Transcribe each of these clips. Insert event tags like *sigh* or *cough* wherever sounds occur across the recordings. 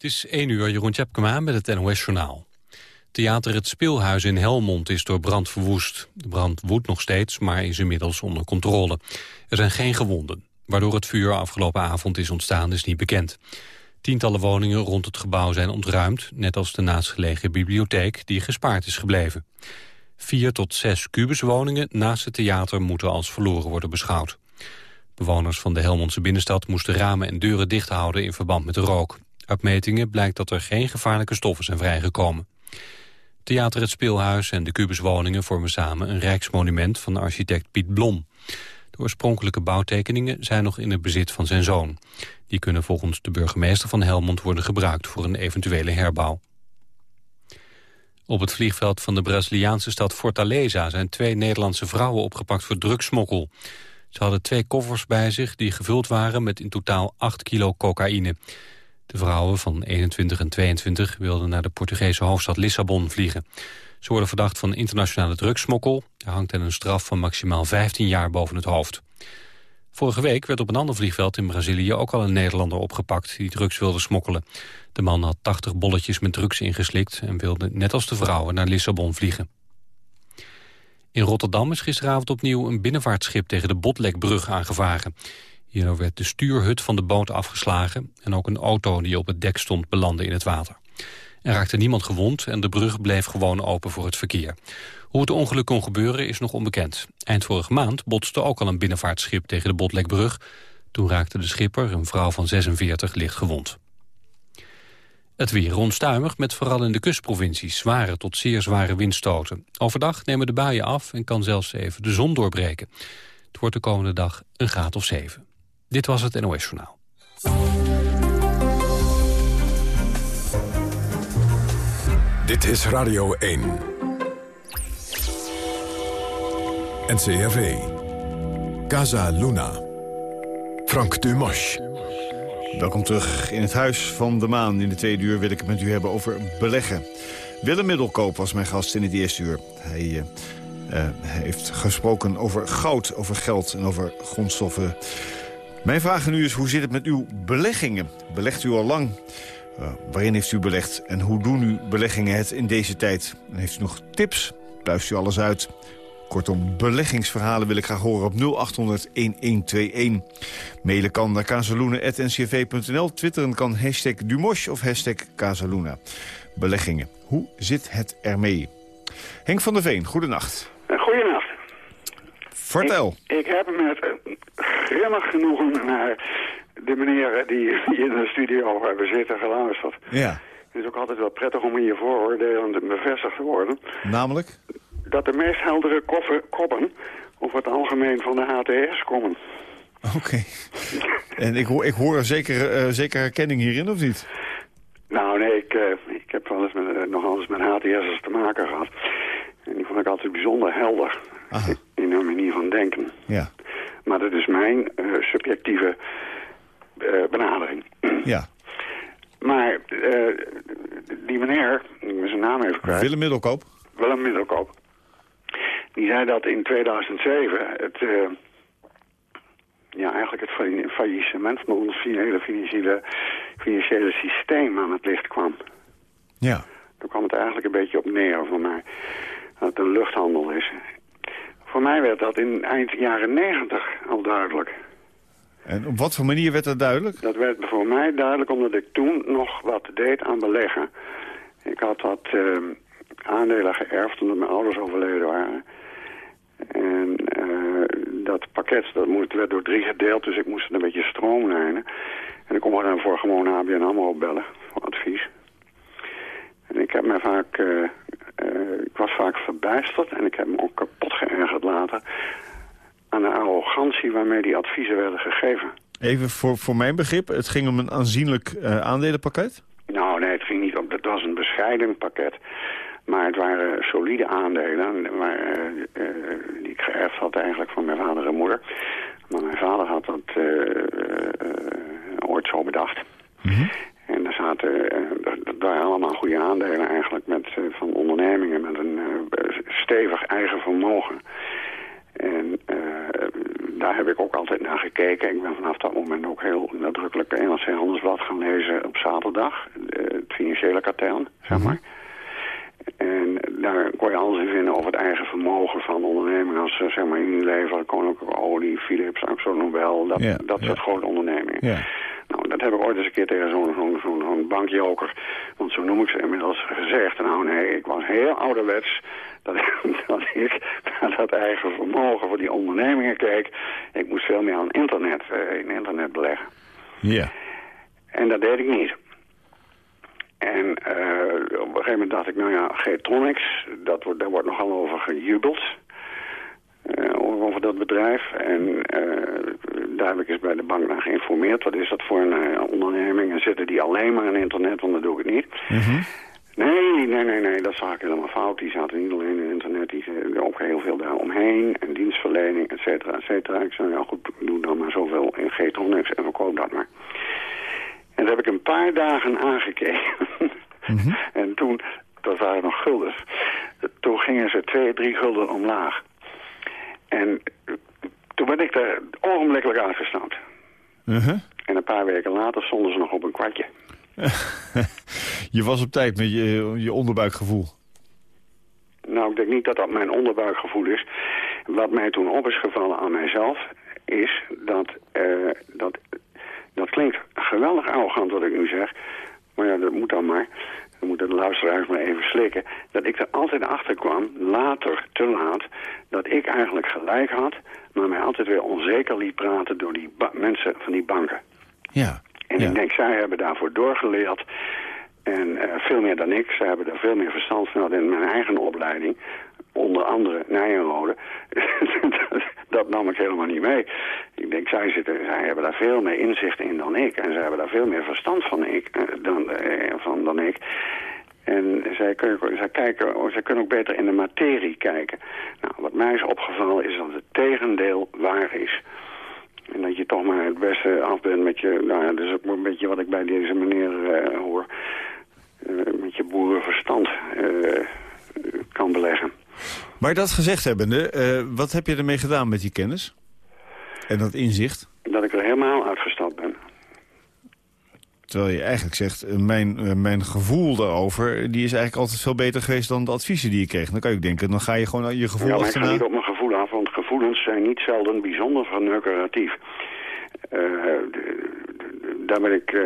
Het is 1 uur, Jeroen Tjepkema met het NOS-journaal. Theater Het Speelhuis in Helmond is door brand verwoest. De brand woedt nog steeds, maar is inmiddels onder controle. Er zijn geen gewonden. Waardoor het vuur afgelopen avond is ontstaan is niet bekend. Tientallen woningen rond het gebouw zijn ontruimd... net als de naastgelegen bibliotheek die gespaard is gebleven. Vier tot zes kubuswoningen naast het theater moeten als verloren worden beschouwd. Bewoners van de Helmondse binnenstad moesten ramen en deuren dicht houden in verband met de rook. Uit metingen blijkt dat er geen gevaarlijke stoffen zijn vrijgekomen. Theater Het Speelhuis en de kubuswoningen vormen samen een rijksmonument van architect Piet Blom. De oorspronkelijke bouwtekeningen zijn nog in het bezit van zijn zoon. Die kunnen volgens de burgemeester van Helmond worden gebruikt voor een eventuele herbouw. Op het vliegveld van de Braziliaanse stad Fortaleza zijn twee Nederlandse vrouwen opgepakt voor drugsmokkel. Ze hadden twee koffers bij zich die gevuld waren met in totaal 8 kilo cocaïne. De vrouwen van 21 en 22 wilden naar de Portugese hoofdstad Lissabon vliegen. Ze worden verdacht van internationale drugsmokkel. Er hangt hen een straf van maximaal 15 jaar boven het hoofd. Vorige week werd op een ander vliegveld in Brazilië ook al een Nederlander opgepakt die drugs wilde smokkelen. De man had 80 bolletjes met drugs ingeslikt en wilde net als de vrouwen naar Lissabon vliegen. In Rotterdam is gisteravond opnieuw een binnenvaartschip tegen de Botlekbrug aangevaren. Hierdoor werd de stuurhut van de boot afgeslagen... en ook een auto die op het dek stond belandde in het water. Er raakte niemand gewond en de brug bleef gewoon open voor het verkeer. Hoe het ongeluk kon gebeuren is nog onbekend. Eind vorige maand botste ook al een binnenvaartschip tegen de Botlekbrug. Toen raakte de schipper, een vrouw van 46, licht gewond. Het weer onstuimig met vooral in de kustprovincies zware tot zeer zware windstoten. Overdag nemen de buien af en kan zelfs even de zon doorbreken. Het wordt de komende dag een graad of 7. Dit was het NOS Journaal. Dit is Radio 1. NCRV. Casa Luna. Frank Dumas. Welkom terug in het Huis van de Maan. In de tweede uur wil ik het met u hebben over beleggen. Willem Middelkoop was mijn gast in het eerste uur. Hij uh, uh, heeft gesproken over goud, over geld en over grondstoffen. Mijn vraag nu is, hoe zit het met uw beleggingen? Belegt u al lang? Uh, waarin heeft u belegd en hoe doen uw beleggingen het in deze tijd? En heeft u nog tips? Pluist u alles uit? Kortom, beleggingsverhalen wil ik graag horen op 0800-1121. Mailen kan naar kazeloenen.ncv.nl. Twitteren kan hashtag Dumosh of hashtag. Beleggingen. Hoe zit het ermee? Henk van der Veen. Goedenacht. Vertel. Ik, ik heb met grimmig genoegen naar de meneer die in de studio hebben zitten geluisterd. Ja. Het is ook altijd wel prettig om hier vooroordelend bevestigd te worden. Namelijk? Dat de meest heldere koffer, koppen over het algemeen van de HTS komen. Oké. Okay. en ik hoor, ik hoor zeker, uh, zeker herkenning hierin, of niet? Nou, nee, ik, uh, ik heb wel eens met, uh, nog eens met HTS'ers te maken gehad. En die vond ik altijd bijzonder helder Aha. in hun manier van denken. Ja. Maar dat is mijn subjectieve benadering. Ja. Maar die meneer, ik ben zijn naam even kwijt. Willem Middelkoop. Willem Middelkoop. Die zei dat in 2007 het, ja, eigenlijk het faillissement van ons hele financiële, financiële systeem aan het licht kwam. Ja. Daar kwam het eigenlijk een beetje op neer voor mij. Dat het een luchthandel is. Voor mij werd dat in eind jaren 90 al duidelijk. En op wat voor manier werd dat duidelijk? Dat werd voor mij duidelijk omdat ik toen nog wat deed aan beleggen. Ik had wat uh, aandelen geërfd omdat mijn ouders overleden waren. En uh, dat pakket dat moest, werd door drie gedeeld, dus ik moest het een beetje stroomlijnen. En ik kon me dan voor gewoon ABN AMRO bellen, voor advies. En ik heb me vaak, uh, uh, ik was vaak verbijsterd en ik heb me ook kapot geërgerd later aan de arrogantie waarmee die adviezen werden gegeven. Even voor, voor mijn begrip, het ging om een aanzienlijk uh, aandelenpakket? Nou nee, het ging niet om, het was een bescheiden pakket. Maar het waren solide aandelen maar, uh, die ik geërfd had eigenlijk van mijn vader en moeder. Maar mijn vader had dat ooit zo bedacht. Mm -hmm. En daar zaten, dat waren allemaal goede aandelen eigenlijk met, van ondernemingen met een stevig eigen vermogen. En uh, daar heb ik ook altijd naar gekeken. Ik ben vanaf dat moment ook heel nadrukkelijk NRC Handelsblad gaan lezen op zaterdag. Uh, financiële katern, zeg Mhm. maar. En daar kon je alles in vinden over het eigen vermogen van ondernemingen als eh, zeg maar Unilever, Koninklijke Olie, Philips, Axo Nobel, dat, Ja, dat ja. soort grote ondernemingen. Ja. Nou, dat heb ik ooit eens een keer tegen zo'n zo'n zo'n zo'n bankjoker, want zo noem ik ze inmiddels, gezegd. Nou nee, ik was heel ouderwets dat, *laughs* dat ik naar dat eigen vermogen voor die ondernemingen keek. Ik moest veel meer aan internet, eh, in internet beleggen. Ja. En dat deed ik niet. En eh, op een gegeven moment dacht ik, nou ja, G-Tronics, dat wordt, daar wordt nogal over gejubeld. Over dat bedrijf. En eh, daar heb ik eens bij de bank naar geïnformeerd. Wat is dat voor een eh, onderneming? En zitten die alleen maar in internet, want dat doe ik niet. Mhm. Nee, nee, nee, nee, dat zag ik helemaal fout. Die zaten niet alleen in internet, die zaten ook heel veel daar omheen. En dienstverlening, et cetera, et cetera. Ik zei, ja goed, doe dan maar zoveel in G-Tronics en verkoop dat maar. En dat heb ik een paar dagen aangekeken. *laughs* En toen, dat waren nog guldens, toen gingen ze twee, drie gulden omlaag. En toen ben ik er ogenblikkelijk uitgestapt. Mhm. En een paar weken later stonden ze nog op een kwartje. *laughs* Je was op tijd met je, je onderbuikgevoel. Nou, ik denk niet dat dat mijn onderbuikgevoel is. Wat mij toen op is gevallen aan mijzelf... is dat... eh, dat, dat klinkt geweldig arrogant wat ik nu zeg. Maar ja, dat moet dan maar. Dan moeten de luisteraars maar even slikken. Dat ik er altijd achter kwam, later, te laat... dat ik eigenlijk gelijk had... maar mij altijd weer onzeker liet praten... door die mensen van die banken. Ja. En ja. ik denk, zij hebben daarvoor doorgeleerd. En eh, veel meer dan ik. Zij hebben er veel meer verstand van in mijn eigen opleiding. Onder andere Nijenrode. *laughs* dat, dat nam ik helemaal niet mee. Ik denk, zij, zitten, zij hebben daar veel meer inzicht in dan ik. En zij hebben daar veel meer verstand van, ik, eh, dan, eh, van dan ik. En zij kunnen, zij, kijken, zij kunnen ook beter in de materie kijken. Nou, wat mij is opgevallen is dat het tegendeel waar is. En dat je toch maar het beste af bent met je... Nou ja, dat is ook een beetje wat ik bij deze meneer eh, hoor. met je boerenverstand kan beleggen. Maar dat gezegd hebbende, eh, wat heb je ermee gedaan met die kennis? En dat inzicht? Dat ik er helemaal uitgestapt ben. Terwijl je eigenlijk zegt, eh, mijn, eh, mijn gevoel daarover... die is eigenlijk altijd veel beter geweest dan de adviezen die je kreeg. Dan kan je ook denken, dan ga je gewoon je gevoel ja, maar ik ga niet op mijn gevoel af, want gevoelens zijn niet zelden bijzonder verneukeratief. D- d- daar ben ik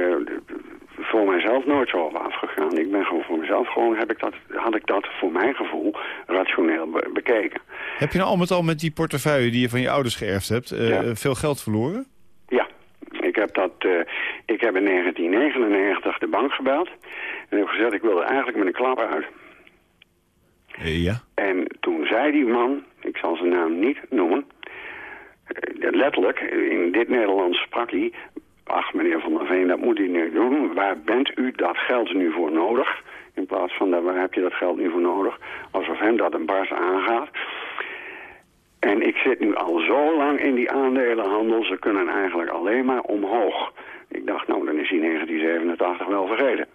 voor mijzelf nooit zo op afgegaan. Ik ben gewoon voor mezelf, gewoon heb ik dat, had ik dat voor mijn gevoel rationeel be- bekeken. Heb je nou al met al met die portefeuille die je van je ouders geërfd hebt... eh, Ja. veel geld verloren? Ja, ik heb, dat, eh, ik heb in 1999 de bank gebeld. En heb gezegd, ik wil er eigenlijk met een klap uit. Eh, ja. En toen zei die man, ik zal zijn naam niet noemen... letterlijk, in dit Nederlands sprak hij... Ach, meneer Van der Veen, dat moet u nu doen. Waar bent u dat geld nu voor nodig? In plaats van, waar heb je dat geld nu voor nodig? Alsof hem dat een bars aangaat. En ik zit nu al zo lang in die aandelenhandel, ze kunnen eigenlijk alleen maar omhoog. Ik dacht, nou, dan is hij 1987 wel vergeten.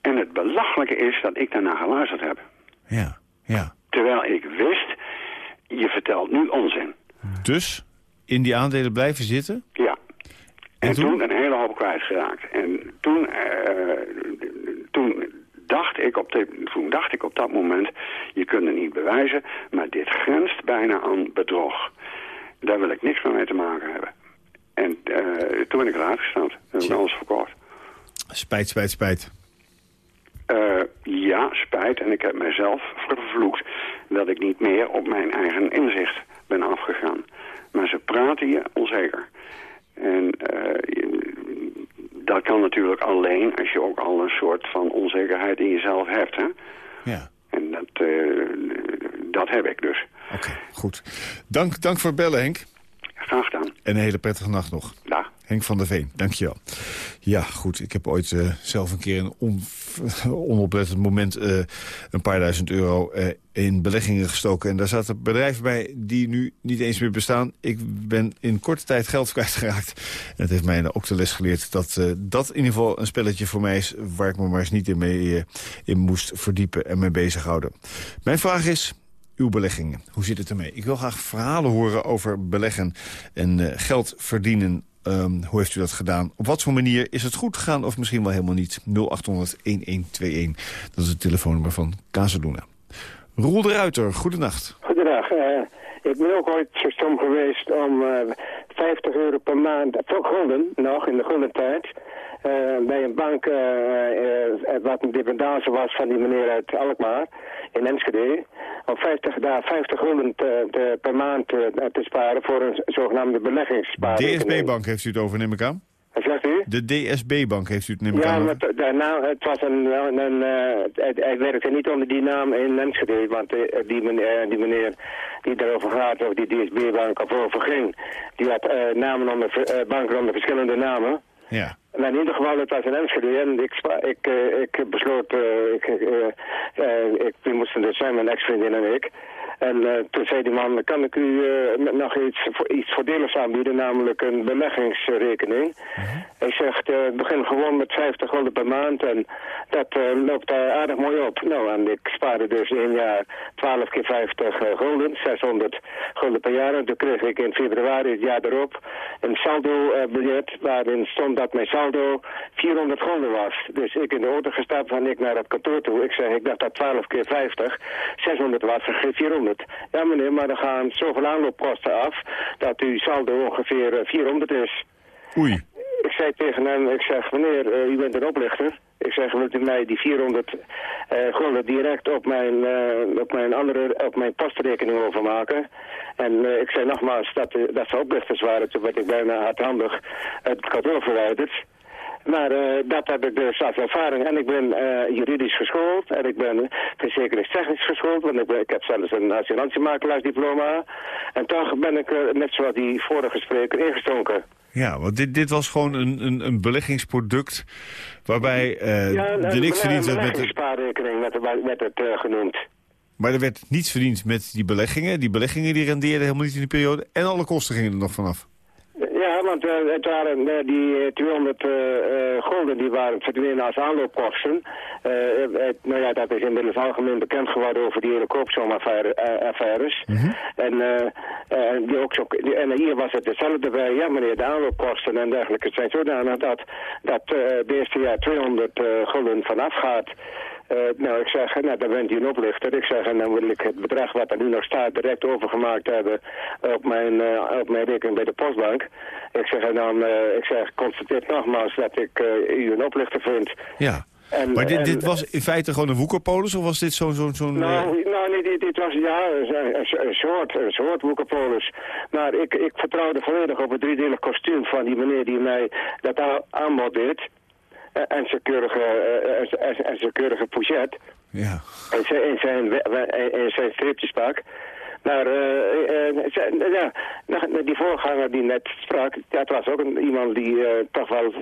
En het belachelijke is dat ik daarna geluisterd heb. Ja, ja. Terwijl ik wist, je vertelt nu onzin. Dus in die aandelen blijven zitten? Ja. En, En toen? toen? een hele hoop kwijtgeraakt. En toen, eh, toen, dacht ik op toen dacht ik op dat moment, je kunt het niet bewijzen, maar dit grenst bijna aan bedrog. Daar wil ik niks meer mee te maken hebben. En eh, toen ben ik eruit gestapt. Toen heb ik alles verkocht. Spijt, spijt, spijt. Eh, ja, spijt. En ik heb mezelf vervloekt dat ik niet meer op mijn eigen inzicht ben afgegaan. Maar ze praten je onzeker. En eh, dat kan natuurlijk alleen als je ook al een soort van onzekerheid in jezelf hebt. Hè? Ja. En dat, eh, dat heb ik dus. Oké, goed. Dank, dank voor het bellen, Henk. Graag gedaan. En een hele prettige nacht nog. Henk van der Veen, dankjewel. Ja, goed, ik heb ooit eh, zelf een keer een on, *laughs* onoplettend moment... eh, een paar duizend euro eh, in beleggingen gestoken. En daar zaten bedrijven bij die nu niet eens meer bestaan. Ik ben in korte tijd geld *laughs* kwijtgeraakt. En het heeft mij ook de les geleerd dat dat in ieder geval een spelletje voor mij is... waar ik me maar eens niet in, mee, in moest verdiepen en mee bezighouden. Mijn vraag is uw beleggingen. Hoe zit het ermee? Ik wil graag verhalen horen over beleggen en geld verdienen Ehm, hoe heeft u dat gedaan? Op wat voor manier is het goed gegaan of misschien wel helemaal niet? 0800-1121, dat is het telefoonnummer van Casaluna. Roel de Ruiter, goedenacht. Goedendag. Uh, ik ben ook ooit zo stom geweest om uh, 50 euro per maand, voor gulden nog, in de gulden tijd... Uh, bij een bank wat een dependance was van die meneer uit Alkmaar in Enschede om 50, daar 50 gulden te, te, per maand te, te, sparen voor een zogenaamde beleggingssparing. DSB-bank heeft u het over, neem ik aan? Zegt u? De DSB-bank heeft u het neem ik ja, aan? Ja, maar nou, het was een... een, een uh, hij werkte niet onder die naam in Enschede, want uh, die, meneer, die meneer die daarover gaat, of die DSB-bank of over ging, die had uh, namen onder, banken onder verschillende namen. Ja. In ieder geval, het was een Enschede en ik, ik, ik besloot, ik, ik, we moesten dus zijn, mijn ex-vriendin en ik. En toen zei die man, kan ik u nog iets, iets voordeligs aanbieden, namelijk een beleggingsrekening. Hij zegt, begin gewoon met 50 gulden per maand en dat loopt aardig mooi op. Nou, en ik spaarde dus in jaar 12 keer 50 gulden, 600 gulden per jaar. En toen kreeg ik in februari het jaar erop een saldo-biljet waarin stond dat mijn saldo 400 gulden was. Dus ik in de auto gestapt van ik naar het kantoor toe. Ik zeg, ik dacht dat 12 keer 50, 600 was, geen 400. Ja meneer, maar er gaan zoveel aanloopkosten af dat uw saldo ongeveer 400 is. Oei. Ik zei tegen hem, ik zeg, meneer, uh, u bent een oplichter. Ik zeg, wilt u mij die 400 uh, gulden direct op mijn, uh, op mijn andere, op mijn postrekening overmaken? En uh, ik zei nogmaals dat, dat ze oplichters waren. Toen werd ik bijna hardhandig het kantoor verwijderd. Maar uh, dat heb ik dus als ervaring. En ik ben uh, juridisch geschoold en ik ben verzekeringstechnisch geschoold. Want ik, ben, ik heb zelfs een assurantiemakelaarsdiploma. En toch ben ik uh, net zoals die vorige spreker ingestonken. Ja, want dit, dit was gewoon een, een, een beleggingsproduct waarbij uh, ja, er niks verdiend werd met... Een spaarrekening werd, werd het uh, genoemd. Maar er werd niets verdiend met die beleggingen. Die beleggingen die rendeerden helemaal niet in die periode. En alle kosten gingen er nog vanaf. Want uh, het waren uh, die 200 uh, gulden die waren verdwenen als aanloopkosten. Het, nou ja, dat is inmiddels algemeen bekend geworden over die hele koopsomaffaires. Mm -hmm. En, die ook zo, die, en hier was het hetzelfde bij, ja meneer, de aanloopkosten en dergelijke zijn zodanig dat, dat de eerste jaar 200 gulden vanaf gaat. Uh, nou, ik zeg, nou, dan bent u een oplichter. Ik zeg, en dan wil ik het bedrag wat er nu nog staat direct overgemaakt hebben op mijn, uh, op mijn rekening bij de postbank. Ik zeg, en dan, uh, ik zeg, constateer nogmaals dat ik u een oplichter vind. Ja. En, maar dit, en, dit was in feite gewoon een woekerpolis of was dit zo'n... Zo, zo nou, nou nee, dit, dit was ja, een, een, een, soort, een soort woekerpolis. Maar ik, ik vertrouwde volledig op het driedelig kostuum van die meneer die mij dat aanbod deed en zijn keurige, en, en zijn keurige pouchet. Ja. En zijn, en zijn, en zijn stripjespak. Maar uh, uh, ja, die voorganger die net sprak, dat was ook een, iemand die uh, toch wel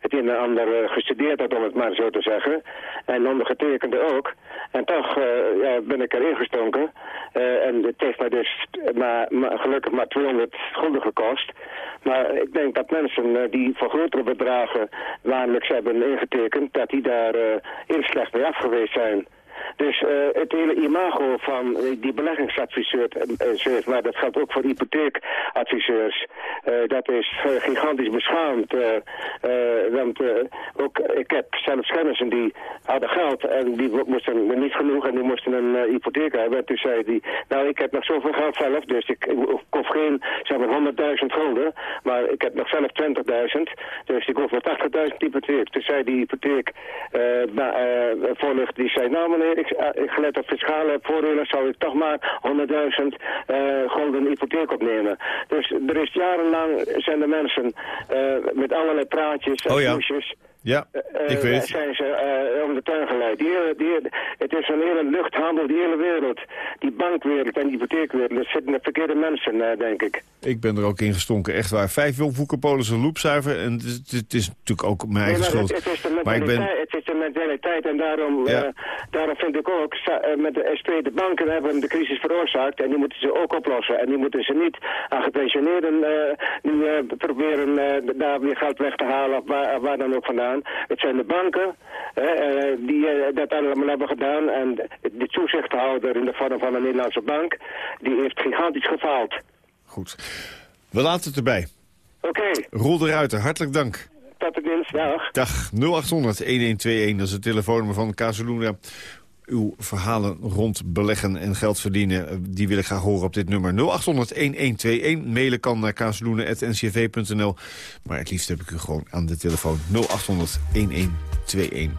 het een en ander gestudeerd had, om het maar zo te zeggen. En ondergetekende ook. En toch ja, ben ik erin gestonken. en het heeft mij dus maar, maar, gelukkig maar 200 gulden gekost. Maar ik denk dat mensen die voor grotere bedragen maandelijks hebben ingetekend, dat die daar eerst slecht mee af geweest zijn. Dus uh, het hele imago van uh, die beleggingsadviseur, uh, maar dat geldt ook voor hypotheekadviseurs, dat is gigantisch beschaamd. want ook, ik heb zelfs kennissen die hadden geld en die moesten niet genoeg en die moesten een hypotheek hebben. En toen zei die, nou ik heb nog zoveel geld zelf, dus ik, ik geen, zeg maar 100.000 gulden, maar ik heb nog zelf 20.000, dus ik hoef wel 80.000 hypotheek. Toen zei die hypotheek voorlichter, die zei, nou meneer, ik, ik gelet op fiscale voordelen zou ik toch maar 100.000 uh, gulden hypotheek opnemen. Dus er is jarenlang zijn de mensen uh, met allerlei praatjes en oh, ja. Ja, ik weet het. zijn ze uh, om de tuin geleid. Die hele, die, het is een hele luchthandel, die hele wereld. Die bankwereld en die hypotheekwereld. Er zitten de verkeerde mensen, uh, denk ik. Ik ben er ook in gestonken, echt waar. Vijf woekerpolissen loopzuiver. En het, het, is natuurlijk ook mijn eigen nee, schuld. Het, het, is de maar ik ben... het is de mentaliteit en daarom, Ja. uh, daarom vind ik ook... met de SP, de banken hebben de crisis veroorzaakt en die moeten ze ook oplossen. En die moeten ze niet aan gepensioneerden nu proberen daar weer geld weg te halen of waar, waar dan ook vandaan. Het zijn de banken uh, die uh, dat allemaal hebben gedaan. En de toezichthouder in de vorm van een Nederlandse bank, die heeft gigantisch gefaald. Goed. We laten het erbij. Oké, Roel de Ruiter, hartelijk dank. tot de dinsdag. Dag 0800-1121, dat is het telefoonnummer van Casaluna. Uw verhalen rond beleggen en geld verdienen, eh, die wil ik graag horen op dit nummer. 0800-1121, mailen kan naar casaluna.ncv.nl. Maar het liefst heb ik u gewoon aan de telefoon 0800-1121.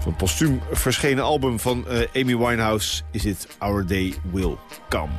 Van postuum verschenen album van eh, Amy Winehouse is it Our Day Will Come.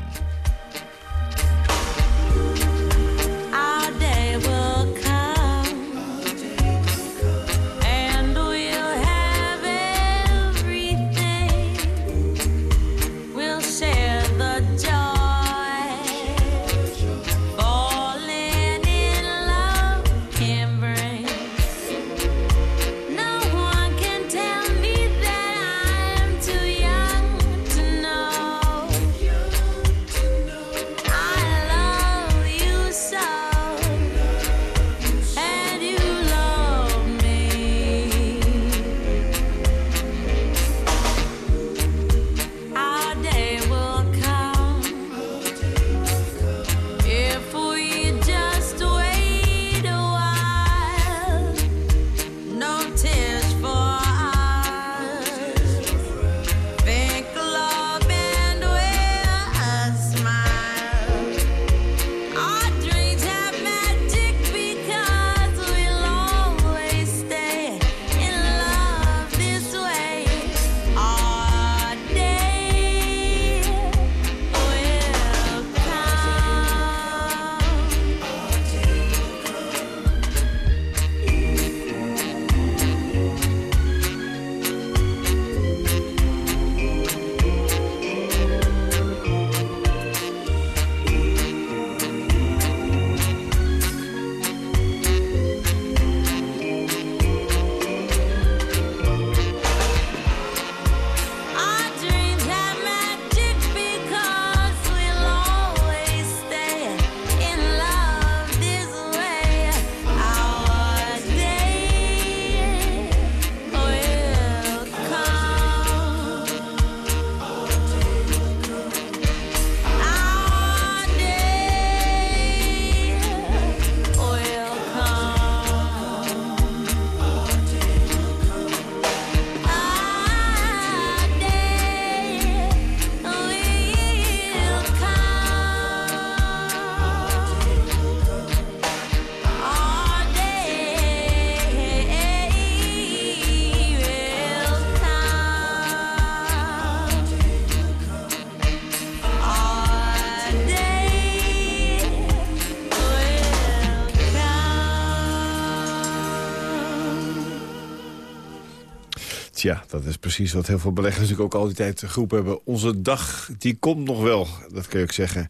Tja, dat is precies wat heel veel beleggers natuurlijk ook al die tijd geroepen hebben. Onze dag, die komt nog wel, dat kun je ook zeggen.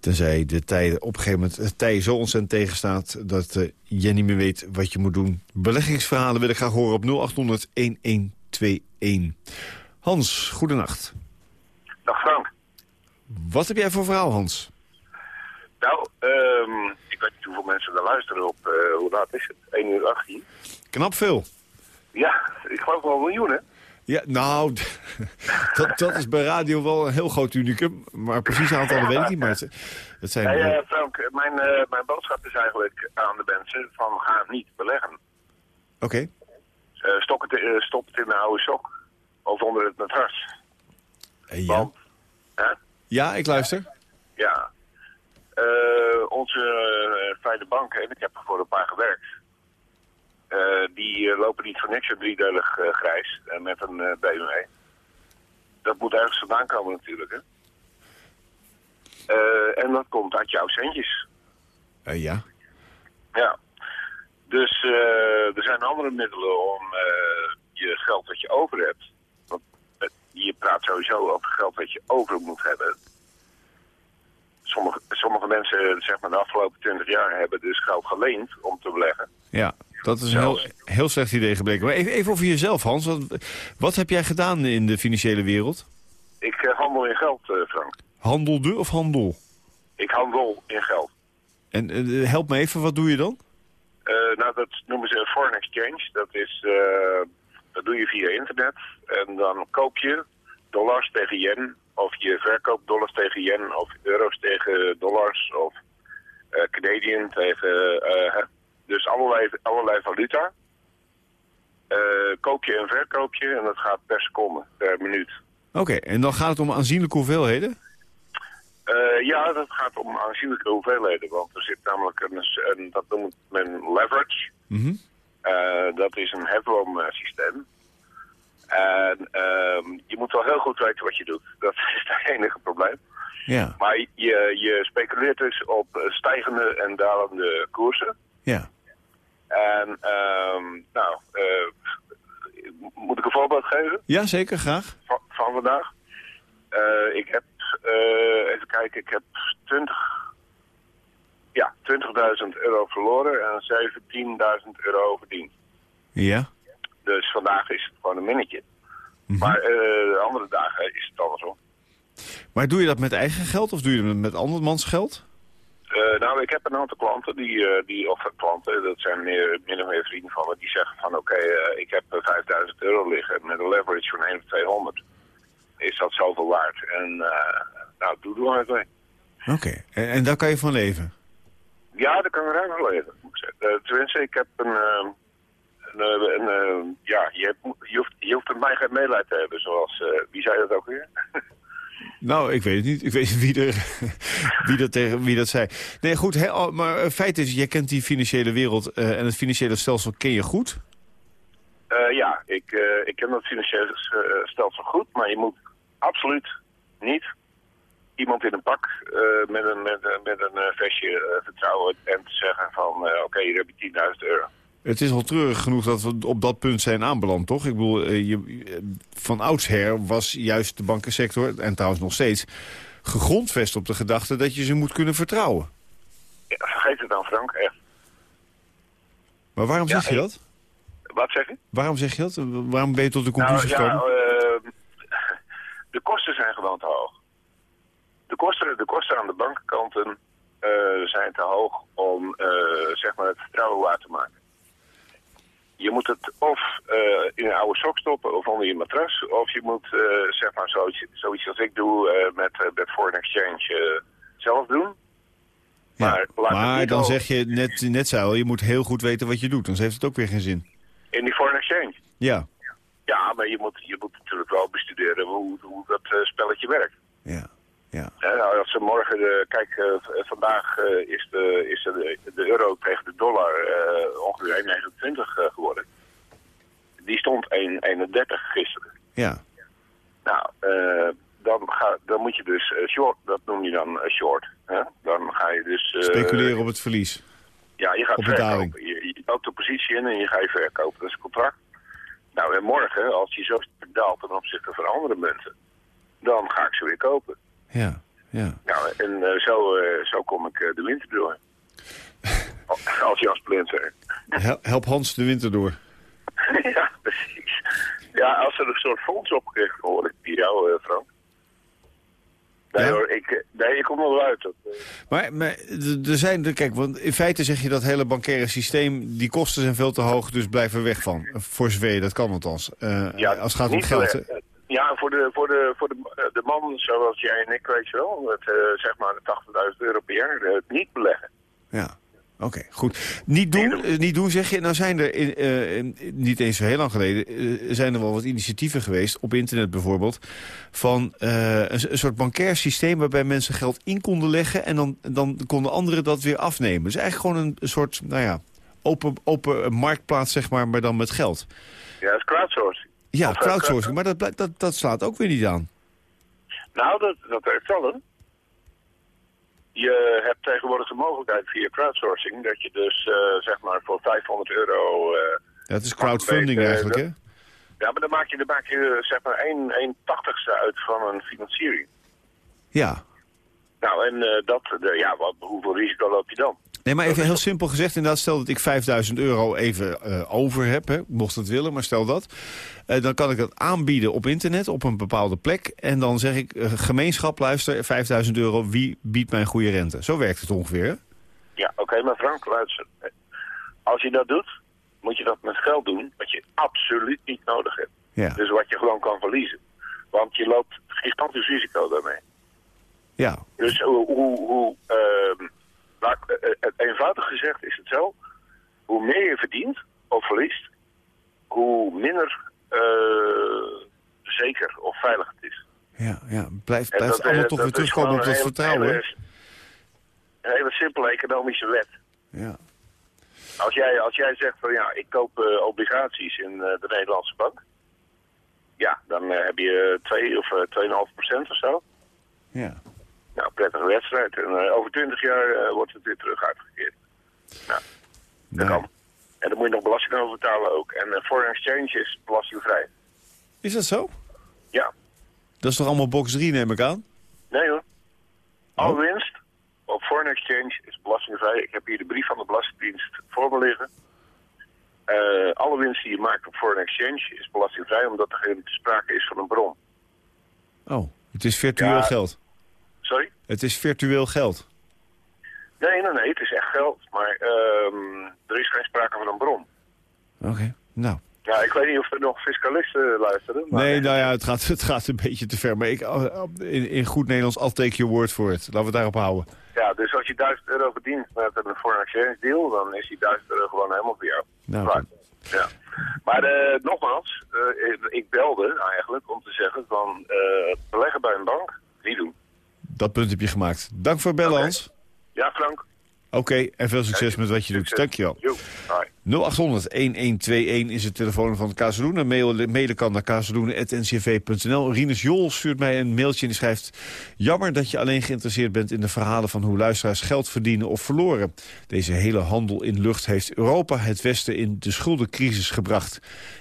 Tenzij de tijden op een gegeven moment het tij zo ontzettend tegenstaat... dat eh, je niet meer weet wat je moet doen. Beleggingsverhalen wil ik graag horen op 0800-1121. Hans, goedenacht. Dag Frank. Wat heb jij voor verhaal, Hans? Nou, ehm, ik weet niet hoeveel mensen er luisteren op, eh, hoe laat is het? 1 uur 18. Knap veel. Ja, ik geloof wel miljoenen. Ja, nou, *laughs* dat, dat is bij radio wel een heel groot unicum. Maar precies aantallen weet ik niet. Maar het, het zijn... Hey, eh, Frank, mijn, eh, mijn boodschap is eigenlijk aan de mensen van ga niet beleggen. Oké. Eh, het, eh, stop het in de oude sok of onder het matras. Eh, ja. Want, hè? ja, ik luister. Ja. Onze uh, fijne banken, en ik heb er voor een paar gewerkt, die eh, lopen niet voor niks een driedelig eh, grijs eh, met een eh, BMW. Dat moet ergens vandaan komen natuurlijk, hè. Eh, en dat komt uit jouw centjes. Eh, ja. Ja. Dus eh, er zijn andere middelen om eh, je geld dat je over hebt. Want eh, je praat sowieso over geld dat je over moet hebben. Sommige, sommige mensen, zeg maar de afgelopen 20 jaar, hebben dus geld geleend om te beleggen. Ja, dat is een heel, heel slecht idee gebleken. Maar even, even over jezelf, Hans. Wat, wat heb jij gedaan in de financiële wereld? Ik eh, handel in geld, eh, Frank. Handelde of handel? Ik handel in geld. En eh, help me even, wat doe je dan? Nou, dat noemen ze foreign exchange. Dat, is, dat doe je via internet. En dan koop je dollars tegen yen. Of je verkoopt dollars tegen yen. Of euro's tegen dollars. Of Canadian tegen, dus allerlei, allerlei valuta. Eh, koop je en verkoop je en dat gaat per seconde, per minuut. Oké, en dan gaat het om aanzienlijke hoeveelheden? Eh, ja, dat gaat om aanzienlijke hoeveelheden, want er zit namelijk een, een dat noemt men leverage. Mhm. Eh, dat is een eh, systeem. En ehm, je moet wel heel goed weten wat je doet. Dat *laughs* is het enige probleem. Ja, Maar je, je speculeert dus op stijgende en dalende koersen. ja. En ehm, nou, eh, moet ik een voorbeeld geven Ja, zeker, graag. van, van vandaag? Eh, ik heb, eh, even kijken, ik heb 20, ja, 20.000 euro verloren en 17.000 euro verdiend. Ja. Dus vandaag is het gewoon een minnetje. Mhm. Maar de andere dagen is het andersom. Maar doe je dat met eigen geld of doe je dat met andermans geld? Eh, nou, ik heb een aantal klanten, die, eh, die, of klanten, dat zijn meer, min of meer vrienden van me, die zeggen van oké, eh, ik heb eh, 5000 euro liggen met een leverage van 1 of 200. Is dat zoveel waard? En nou, doe er maar mee. Oké, en, en daar kan je van leven? Ja, dat kan ik ruim wel even, moet ik zeggen. Tenminste, ik heb een, een, een, ja, je, hebt, je, hoeft, je hoeft met mij geen medelijden te hebben, zoals, wie zei dat ook weer? *laughs* Nou, ik weet het niet. Ik weet niet wie, er, *laughs* wie, dat, wie dat zei. Nee, goed, maar het feit is, jij kent die financiële wereld eh, en het financiële stelsel ken je goed. Eh, ja, ik, eh, ik ken dat financiële eh, stelsel goed, maar je moet absoluut niet iemand in een pak eh, met een, met, met een eh, vestje eh, vertrouwen en zeggen van eh, oké, hier heb je 10.000 euro. Het is al treurig genoeg dat we op dat punt zijn aanbeland, toch? Ik bedoel, eh, je, van oudsher was juist de bankensector, en trouwens nog steeds, gegrondvest op de gedachte dat je ze moet kunnen vertrouwen. Ja, vergeet het dan Frank, echt. Maar waarom Ja, zeg je dat? Wat zeg je? Waarom zeg je dat? Waarom ben je tot de Nou conclusie ja, gekomen? eh, *laughs* de kosten zijn gewoon te hoog. De kosten, de kosten aan de bankenkanten eh, zijn te hoog om zeg maar het vertrouwen waar te maken. Je moet het of eh, in een oude sok stoppen of onder je matras. Of je moet eh, zeg maar zoiets, zoiets als ik doe eh, met, met foreign exchange zelf doen. Ja, maar maar dan zeg je net, net al, je moet heel goed weten wat je doet. Dan heeft het ook weer geen zin. In die foreign exchange. Ja, Ja, maar je moet, je moet natuurlijk wel bestuderen hoe, hoe dat spelletje werkt. ja, ja. Nou, als ze morgen, de, kijk, eh, v- vandaag eh, is, de, is de, de euro tegen de dollar eh, ongeveer 1,29 eh, geworden. Die stond 1,31 gisteren. Ja, Nou, eh, dan, ga, dan moet je dus eh, short, dat noem je dan eh, short. Hè? Dan ga je dus... eh, speculeren op het verlies. Ja, je gaat op verkopen. Je, je koopt de positie in en je gaat je verkopen. Dat is een contract. Nou, en morgen, als die zo daalt ten opzichte van andere munten, dan ga ik ze weer kopen. Ja, ja. Nou, en eh, zo, eh, zo kom ik eh, de winter door. *laughs* Als Jan Splint zegt. Hel- Help Hans de winter door. *laughs* ja, precies. Ja, als er een soort fonds opgericht wordt bij jou, Frank. Nee Ja? hoor, ik, nee, ik kom er wel uit. Maar, maar er zijn, kijk, want in feite zeg je dat hele bankaire systeem, die kosten zijn veel te hoog, dus blijf er weg van. Voor zover je dat kan althans. Ja, als het gaat om geld. Ja, voor de, voor de, voor de, eh, de man zoals jij en ik, weet je wel, met eh, zeg maar de 80.000 euro per jaar, eh, niet beleggen. Ja, oké, goed. Niet doen, niet doen zeg je. Nou zijn er, in, in- niet eens zo heel lang geleden, zijn er wel wat initiatieven geweest, op internet bijvoorbeeld, van een, een soort bankair systeem waarbij mensen geld in konden leggen en dan, dan konden anderen dat weer afnemen. Dus eigenlijk gewoon een, een soort, nou ja, open, open marktplaats zeg maar, maar dan met geld. Ja, dat is crowdsourcing. Ja, Of, eh, crowdsourcing, maar dat, dat, dat slaat ook weer niet aan. Nou, dat, dat werkt wel, hè. Je hebt tegenwoordig de mogelijkheid via crowdsourcing dat je dus, eh, zeg maar, voor 500 euro... eh, Ja, het is crowdfunding eigenlijk, hè? Ja, maar dan maak je, dan maak je zeg maar 1, 1 tachtigste uit van een financiering. Ja. Nou, en dat, de, ja, wat, hoeveel risico loop je dan? Nee, maar even heel simpel gezegd, inderdaad, stel dat ik 5000 euro even eh, over heb, hè, mocht het willen, maar stel dat. Eh, dan kan ik dat aanbieden op internet, op een bepaalde plek. En dan zeg ik, eh, gemeenschap, luister, 5000 euro, wie biedt mij een goede rente? Zo werkt het ongeveer? Ja, oké, maar Frank, luister. Als je dat doet, moet je dat met geld doen wat je absoluut niet nodig hebt. Ja, Dus wat je gewoon kan verliezen. Want je loopt gigantisch risico daarmee. ja, Dus hoe, hoe, hoe maar, eh, eh, eenvoudig gezegd is het zo, hoe meer je verdient of verliest, hoe minder eh, zeker of veilig het is. Ja, ja. blijft, blijft allemaal toch weer terugkomen op dat vertrouwen. Een hele simpele economische wet. Ja. Als jij, als jij zegt van ja, ik koop obligaties in de Nederlandse bank. Ja, dan heb je 2 of 2,5 procent of zo. Ja. Nou, prettige wedstrijd. En eh, over 20 jaar eh, wordt het weer terug uitgekeerd. Nou, dat Nee. kan. En daar moet je nog belasting over betalen ook. En eh, foreign exchange is belastingvrij. Is dat zo? Ja. Dat is toch allemaal box 3, neem ik aan? Nee hoor. Alle Oh. winst op foreign exchange is belastingvrij. Ik heb hier de brief van de Belastingdienst voor me liggen. Alle winst die je maakt op foreign exchange is belastingvrij omdat er geen sprake is van een bron. Oh, het is virtueel Ja. geld. Sorry? Het is virtueel geld. Nee, nee, nee, het is echt geld. Maar ehm, er is geen sprake van een bron. Oké, nou. Ja, ik weet niet of er nog fiscalisten luisteren. Maar Nee, nou ja, het gaat, het gaat een beetje te ver. Maar ik, oh, in, in goed Nederlands, I'll take your word for it. Laten we het daarop houden. Ja, dus als je 1000 euro verdient met een foreign exchange deal, dan is die 1000 euro gewoon helemaal voor jou. Nou. Ja. Maar eh, nogmaals, eh, ik, belde eigenlijk om te zeggen van eh, beleggen bij een bank, niet doen. Dat punt heb je gemaakt. Dank voor het bellen. Ja, Frank. Oké, en veel succes met wat je doet. Dankjewel. Jo. 0800-1121 is het telefoon van Kazeloenen. Mailen, kan naar kazeloenen.ncv.nl. Rinus Jol stuurt mij een mailtje en schrijft... Jammer dat je alleen geïnteresseerd bent in de verhalen van hoe luisteraars geld verdienen of verloren. Deze hele handel in lucht heeft Europa het Westen in de schuldencrisis gebracht.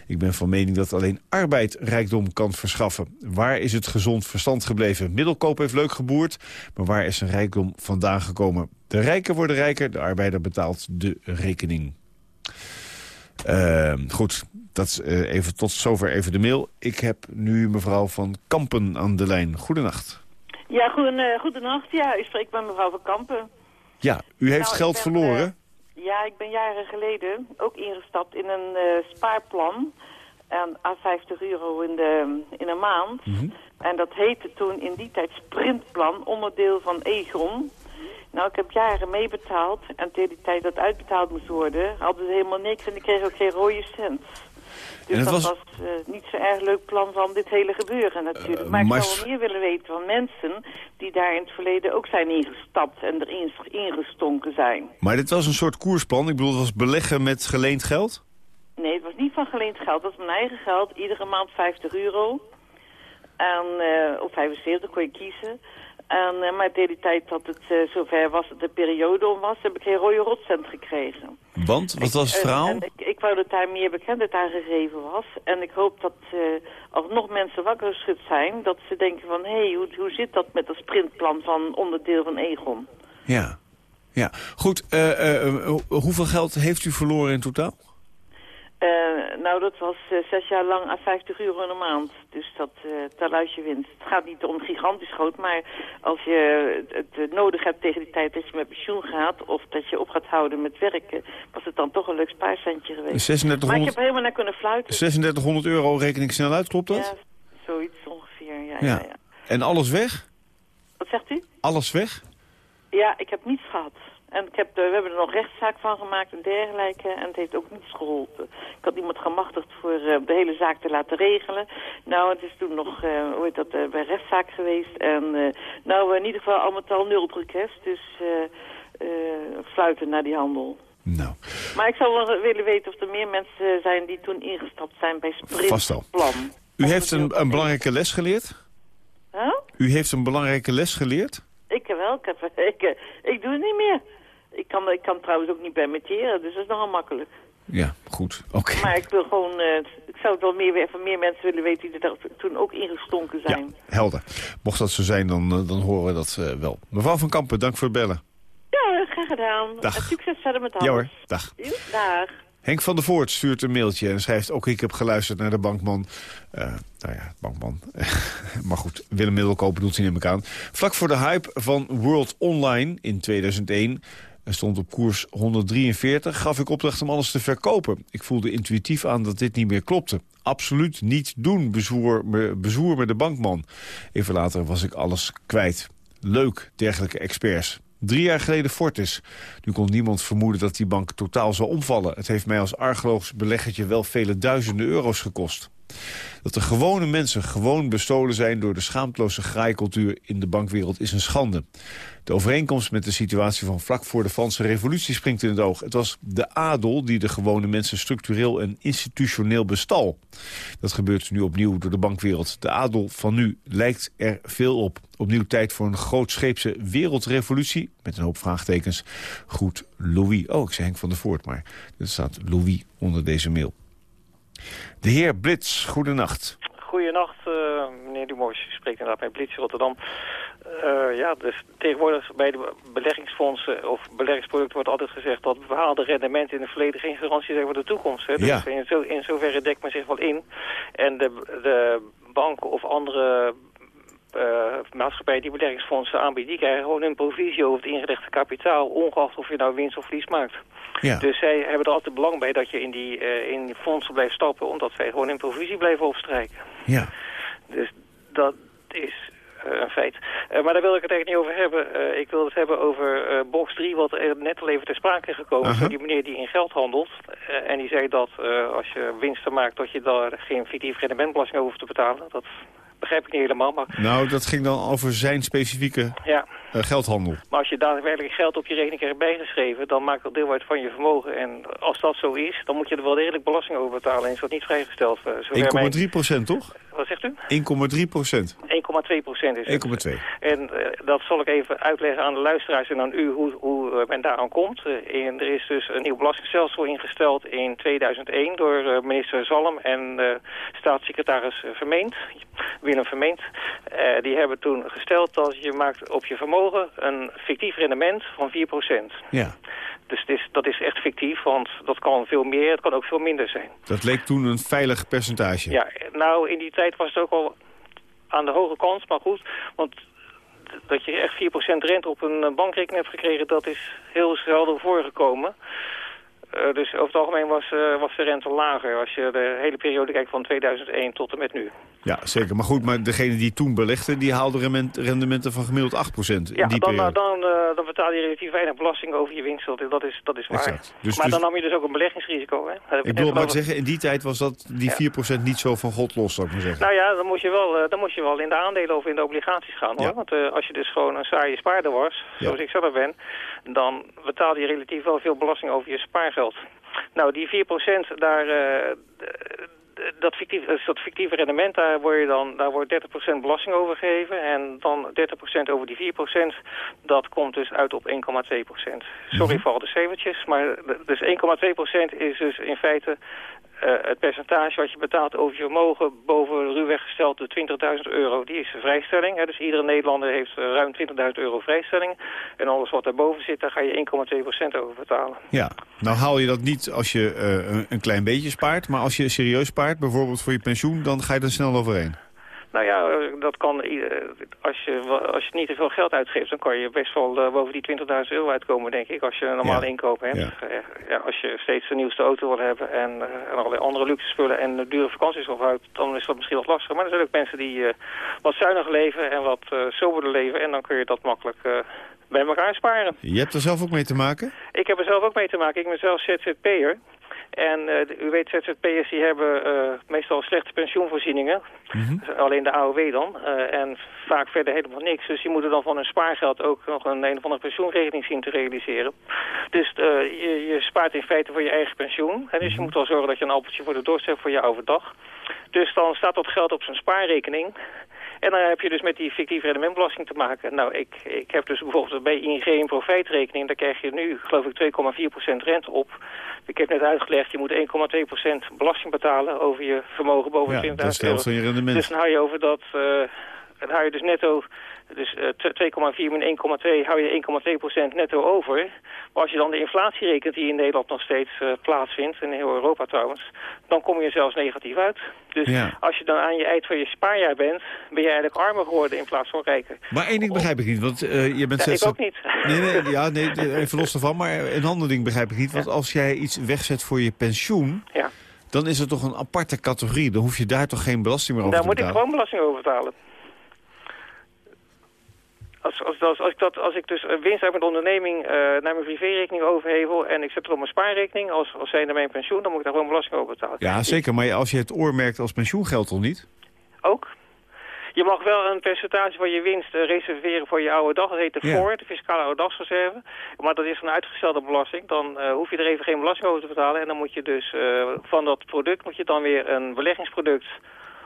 Ik ben van mening dat alleen arbeid rijkdom kan verschaffen. Waar is het gezond verstand gebleven? Middelkoop heeft leuk geboerd, maar waar is zijn rijkdom vandaan gekomen? De rijken worden rijker, de arbeider betaalt de rekening. Ehm, goed, dat is eh, even tot zover even de mail. Ik heb nu mevrouw van Kampen aan de lijn. Goedenacht. Ja, goeden, goedenacht. Ja, u spreekt met mevrouw van Kampen. Ja, u heeft Nou, geld ben, verloren. eh, ja, ik ben jaren geleden ook ingestapt in een spaarplan. En aan 50 euro in, de, in een maand. Mhm. En dat heette toen in die tijd Sprintplan, onderdeel van Egon. Nou, ik heb jaren meebetaald. En tegen die tijd dat uitbetaald moest worden, hadden ze helemaal niks. En ik kreeg ook geen rode cent. Dus En het dat was- was, eh, niet zo'n erg leuk plan van dit hele gebeuren natuurlijk. Eh, maar ik zou wel meer willen weten van mensen die daar in het verleden ook zijn ingestapt en erin ingestonken zijn. Maar dit was een soort koersplan. Ik bedoel, het was beleggen met geleend geld? Nee, het was niet van geleend geld. Dat was mijn eigen geld. Iedere maand 50 euro. En, eh of 75 kon je kiezen. En, eh, maar tegen die tijd dat het eh, zover was, dat de periode om was, heb ik geen rode rotcent gekregen. Want, wat was het En- verhaal? ik, ik wou dat daar meer bekendheid aan gegeven was. En ik hoop dat eh als nog mensen wakker geschud zijn, dat ze denken van... hé, hey, hoe, hoe zit dat met dat sprintplan van onderdeel van Egon? Ja. ja. Goed, eh, eh, eh, hoeveel geld heeft u verloren in totaal? Eh, nou, dat was eh, zes jaar lang aan 50 euro in de maand. Dus dat uh, uit je winst. Het gaat niet om gigantisch groot, maar als je het, nodig hebt tegen die tijd dat je met pensioen gaat... of dat je op gaat houden met werken, was het dan toch een leuk spaarcentje geweest. Maar ik 3600, heb er helemaal naar kunnen fluiten. 3600 euro rekening snel uit, klopt dat? Ja, zoiets ongeveer, ja, ja. Ja. ja, En alles weg? Wat zegt u? Alles weg? Ja, ik heb niets gehad. En ik heb, eh, we hebben er nog rechtszaak van gemaakt en dergelijke. En het heeft ook niets geholpen. Ik had iemand gemachtigd voor eh, de hele zaak te laten regelen. Nou, het is toen nog, eh, hoe heet dat, bij rechtszaak geweest. En nou, in ieder geval al met al nul protest. Dus eh, fluiten naar die handel. Nou, Maar ik zou wel willen weten of er meer mensen zijn die toen ingestapt zijn bij Vast wel. Sprintplan. u heeft een, een belangrijke les geleerd? Huh? U heeft een belangrijke les geleerd? Ik wel. Ik, heb, *laughs* ik, ik doe het niet meer. Ik kan, ik kan trouwens ook niet permitteren, dus dat is nogal makkelijk. Ja, goed. Oké. Maar ik wil gewoon, eh, ik zou het wel meer, van meer mensen willen weten die er toen ook ingestonken Ja, zijn. helder. Mocht dat zo zijn, dan, eh, dan horen we dat eh, wel. Mevrouw van Kampen, dank voor het bellen. Ja, graag gedaan. Dag. En succes verder met alles. Ja hoor, dag. Dag. Henk van der Voort stuurt een mailtje en schrijft... ook ik heb geluisterd naar de bankman. Nou ja, bankman. *laughs* maar goed, Willem Middelkoop bedoelt hij neem ik aan. Vlak voor de hype van World Online in 2001... er stond op koers 143, gaf ik opdracht om alles te verkopen. Ik voelde intuïtief aan dat dit niet meer klopte. Absoluut niet doen, bezwoer me, de bankman. Even later was ik alles kwijt. Leuk, dergelijke experts. Drie jaar geleden Fortis. Nu kon niemand vermoeden dat die bank totaal zou omvallen. Het heeft mij als argeloos beleggertje wel vele duizenden euro's gekost. Dat de gewone mensen gewoon bestolen zijn door de schaamteloze graaikultuur in de bankwereld is een schande. De overeenkomst met de situatie van vlak voor de Franse revolutie springt in het oog. Het was de adel die de gewone mensen structureel en institutioneel bestal. Dat gebeurt nu opnieuw door de bankwereld. De adel van nu lijkt er veel op. Opnieuw tijd voor een grootscheepse wereldrevolutie. Met een hoop vraagtekens. Goed, Louis. Oh, ik zei Henk van der Voort, maar er staat Louis onder deze mail. De heer Blitz, goedenacht. Goedenacht, eh meneer Dumois. U spreekt inderdaad met Blitz Rotterdam. Eh, ja, dus tegenwoordig bij de beleggingsfondsen of beleggingsproducten wordt altijd gezegd dat bepaalde rendementen in het verleden geen garantie zijn voor de toekomst. Hè? Dus Ja. in, zo, in zoverre dekt men zich wel in. En de, de banken of andere eh maatschappijen die beleggingsfondsen aanbieden, die krijgen gewoon een provisie over het ingelegde kapitaal, ongeacht of je nou winst of verlies maakt. Ja. Dus zij hebben er altijd belang bij dat je in die, eh, in die fondsen blijft stappen, omdat zij gewoon een provisie blijven opstrijken. Ja. Dus dat is eh, een feit. Maar daar wil ik het eigenlijk niet over hebben. Ik wil het hebben over box 3, wat er net al even ter sprake is gekomen. Zo die meneer die in geld handelt. En die zei dat als je winsten maakt, dat je daar geen fictief rendementbelasting over hoeft te betalen. Dat begrijp ik niet helemaal. Maar Nou, dat ging dan over zijn specifieke ja, eh, geldhandel. maar als je daadwerkelijk geld op je rekening krijgt bijgeschreven, dan maakt dat deel uit van je vermogen. En als dat zo is, dan moet je er wel degelijk belasting over betalen. En is dat niet vrijgesteld. eh, zover mijn- 1,3 procent, toch? Wat zegt u? 1,3 procent. 1,2 procent is het. 1,2. En eh, dat zal ik even uitleggen aan de luisteraars en aan u hoe, hoe eh, men daaraan komt. Eh, en er is dus een nieuw belastingstelsel ingesteld in 2001 door eh, minister Zalm en eh, staatssecretaris eh, Vermeend, Willem Vermeend. Eh, die hebben toen gesteld dat je maakt op je vermogen een fictief rendement van 4 procent. Ja. Dus het is, dat is echt fictief, want dat kan veel meer, het kan ook veel minder zijn. Dat leek toen een veilig percentage. Ja, nou in die tijd was het ook al aan de hoge kant, maar goed. Want dat je echt 4% rente op een bankrekening hebt gekregen, dat is heel zelden voorgekomen. Eh, dus over het algemeen was, eh, was de rente lager als je de hele periode kijkt van 2001 tot en met nu. Ja, zeker. Maar goed, maar degene die toen belegde... die haalde rendementen van gemiddeld 8 procent Ja, in die dan, periode. dan, eh, dan betaal je relatief weinig belasting over je winst. Dat, is, dat is waar. Exact. Dus- maar dus- dan nam je dus ook een beleggingsrisico. Hè? Ik wil net maar over. zeggen, in die tijd was dat die Ja. 4 procent niet zo van God los, zou ik maar zeggen. Nou ja, dan moet je wel, dan moet je wel in de aandelen of in de obligaties gaan. hoor. Ja. Want als je dus gewoon een saaie spaarder was, zoals Ja. ik zelf ben, dan betaal je relatief wel veel belasting over je spaargeld. Nou, die 4% daar, eh, dat, fictief, dus dat fictieve rendement, daar, word je dan, daar wordt 30% belasting over gegeven. En dan 30% over die 4%, dat komt dus uit op 1,2%. Sorry voor al de zevertjes, maar dus 1,2% is dus in feite eh, het percentage wat je betaalt over je vermogen boven ruwweg gesteld de 20.000 euro. Die is de vrijstelling. Hè. Dus iedere Nederlander heeft eh, ruim 20.000 euro vrijstelling. En alles wat daarboven zit, daar ga je 1,2% over betalen. Ja, nou haal je dat niet als je eh, een, een klein beetje spaart... maar als je serieus spaart, bijvoorbeeld voor je pensioen... dan ga je er snel overheen. Nou ja, eh, dat kan, eh, als, je, als je niet te veel geld uitgeeft, dan kan je best wel eh, boven die 20.000 euro uitkomen, denk ik. Als je een normale Ja. inkoop hebt. Ja. Ja, als je steeds de nieuwste auto wil hebben en, en allerlei andere luxe spullen en dure vakanties uit, dan is dat misschien wat lastiger. Maar er zijn ook mensen die wat zuiniger leven en wat uh, soberder leven en dan kun je dat makkelijk uh, bij elkaar sparen. Je hebt er zelf ook mee te maken? Ik heb er zelf ook mee te maken. Ik ben zelf ZZP'er. En uh, u weet, ZZP'ers die hebben uh, meestal slechte pensioenvoorzieningen. Mm -hmm. Alleen de AOW dan. Uh, en vaak verder helemaal niks. Dus die moeten dan van hun spaargeld ook nog een een of andere pensioenregeling zien te realiseren. Dus je, je, spaart in feite voor je eigen pensioen. En dus je moet wel zorgen dat je een appeltje voor de dorst hebt voor je overdag. Dus dan staat dat geld op zijn spaarrekening. En dan heb je dus met die fictieve rendementbelasting te maken. Nou, ik, ik heb dus bijvoorbeeld bij ING een profijtrekening. Daar krijg je nu, geloof ik, 2,4% rente op. Ik heb net uitgelegd, je moet 1,2% belasting betalen over je vermogen boven ja, 20.000 dat stelt van je rendement. Dus dan hou je over dat... Uh, dan hou je dus netto, dus uh, 2,4 min 1,2, hou je 1,2% netto over. Maar als je dan de inflatie rekent die in Nederland nog steeds uh, plaatsvindt, in heel Europa trouwens, dan kom je zelfs negatief uit. Dus ja. als je dan aan je eind van je spaarjaar bent, ben je eigenlijk armer geworden in plaats van rijker. Maar één ding begrijp ik niet, want uh, je bent... Ja, ik ook niet. Nee, nee, ja, nee, even los ervan, maar een ander ding begrijp ik niet. Want als jij iets wegzet voor je pensioen... Ja. Dan is het toch een aparte categorie. Dan hoef je daar toch geen belasting meer over daar te betalen? Daar moet ik gewoon belasting over betalen. Als, als, als, als, ik dat, als ik dus winst uit mijn onderneming eh, naar mijn privérekening overhevel... en ik zet het op mijn spaarrekening als, als zijnde mijn pensioen... dan moet ik daar gewoon belasting over betalen. Ja, zeker. Maar als je het oormerkt als pensioengeld toch niet? Ook. Je mag wel een percentage van je winst eh, reserveren voor je oude dag. Dat heet de Ja. De fiscale oude dagsreserve. Maar dat is een uitgestelde belasting. Dan eh, hoef je er even geen belasting over te betalen. En dan moet je dus van dat product moet je dan weer een beleggingsproduct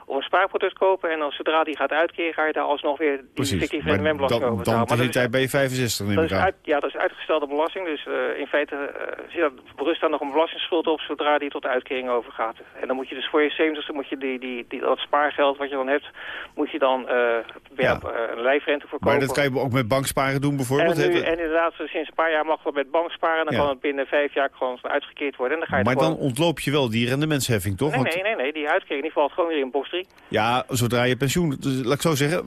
of een spaarproduct kopen. En als zodra die gaat uitkeren, ga je daar alsnog weer die Precies. fictieve rendementbelasting dan, over dan betalen. Dat is- tijd je 65, neem ik aan. ja, dat is uitgestelde belasting. Dus eh, in feite ja, berust daar nog een belastingsschuld op zodra die tot uitkering overgaat. En dan moet je dus voor je 70 moet je die, die, die, dat spaargeld wat je dan hebt, moet je dan eh, Ja. een lijfrente voor kopen. Maar dat kan je ook met banksparen doen bijvoorbeeld. en, nu, en inderdaad, sinds een paar jaar mag dat met bank sparen. Dan Ja. kan het binnen vijf jaar gewoon uitgekeerd worden. En dan ga je Maar dan gewoon... ontloop je wel die rendementsheffing, toch? Nee, nee, nee, nee, die uitkering die valt gewoon weer in box 3. Ja, zodra je pensioen... dus laat ik zo zeggen,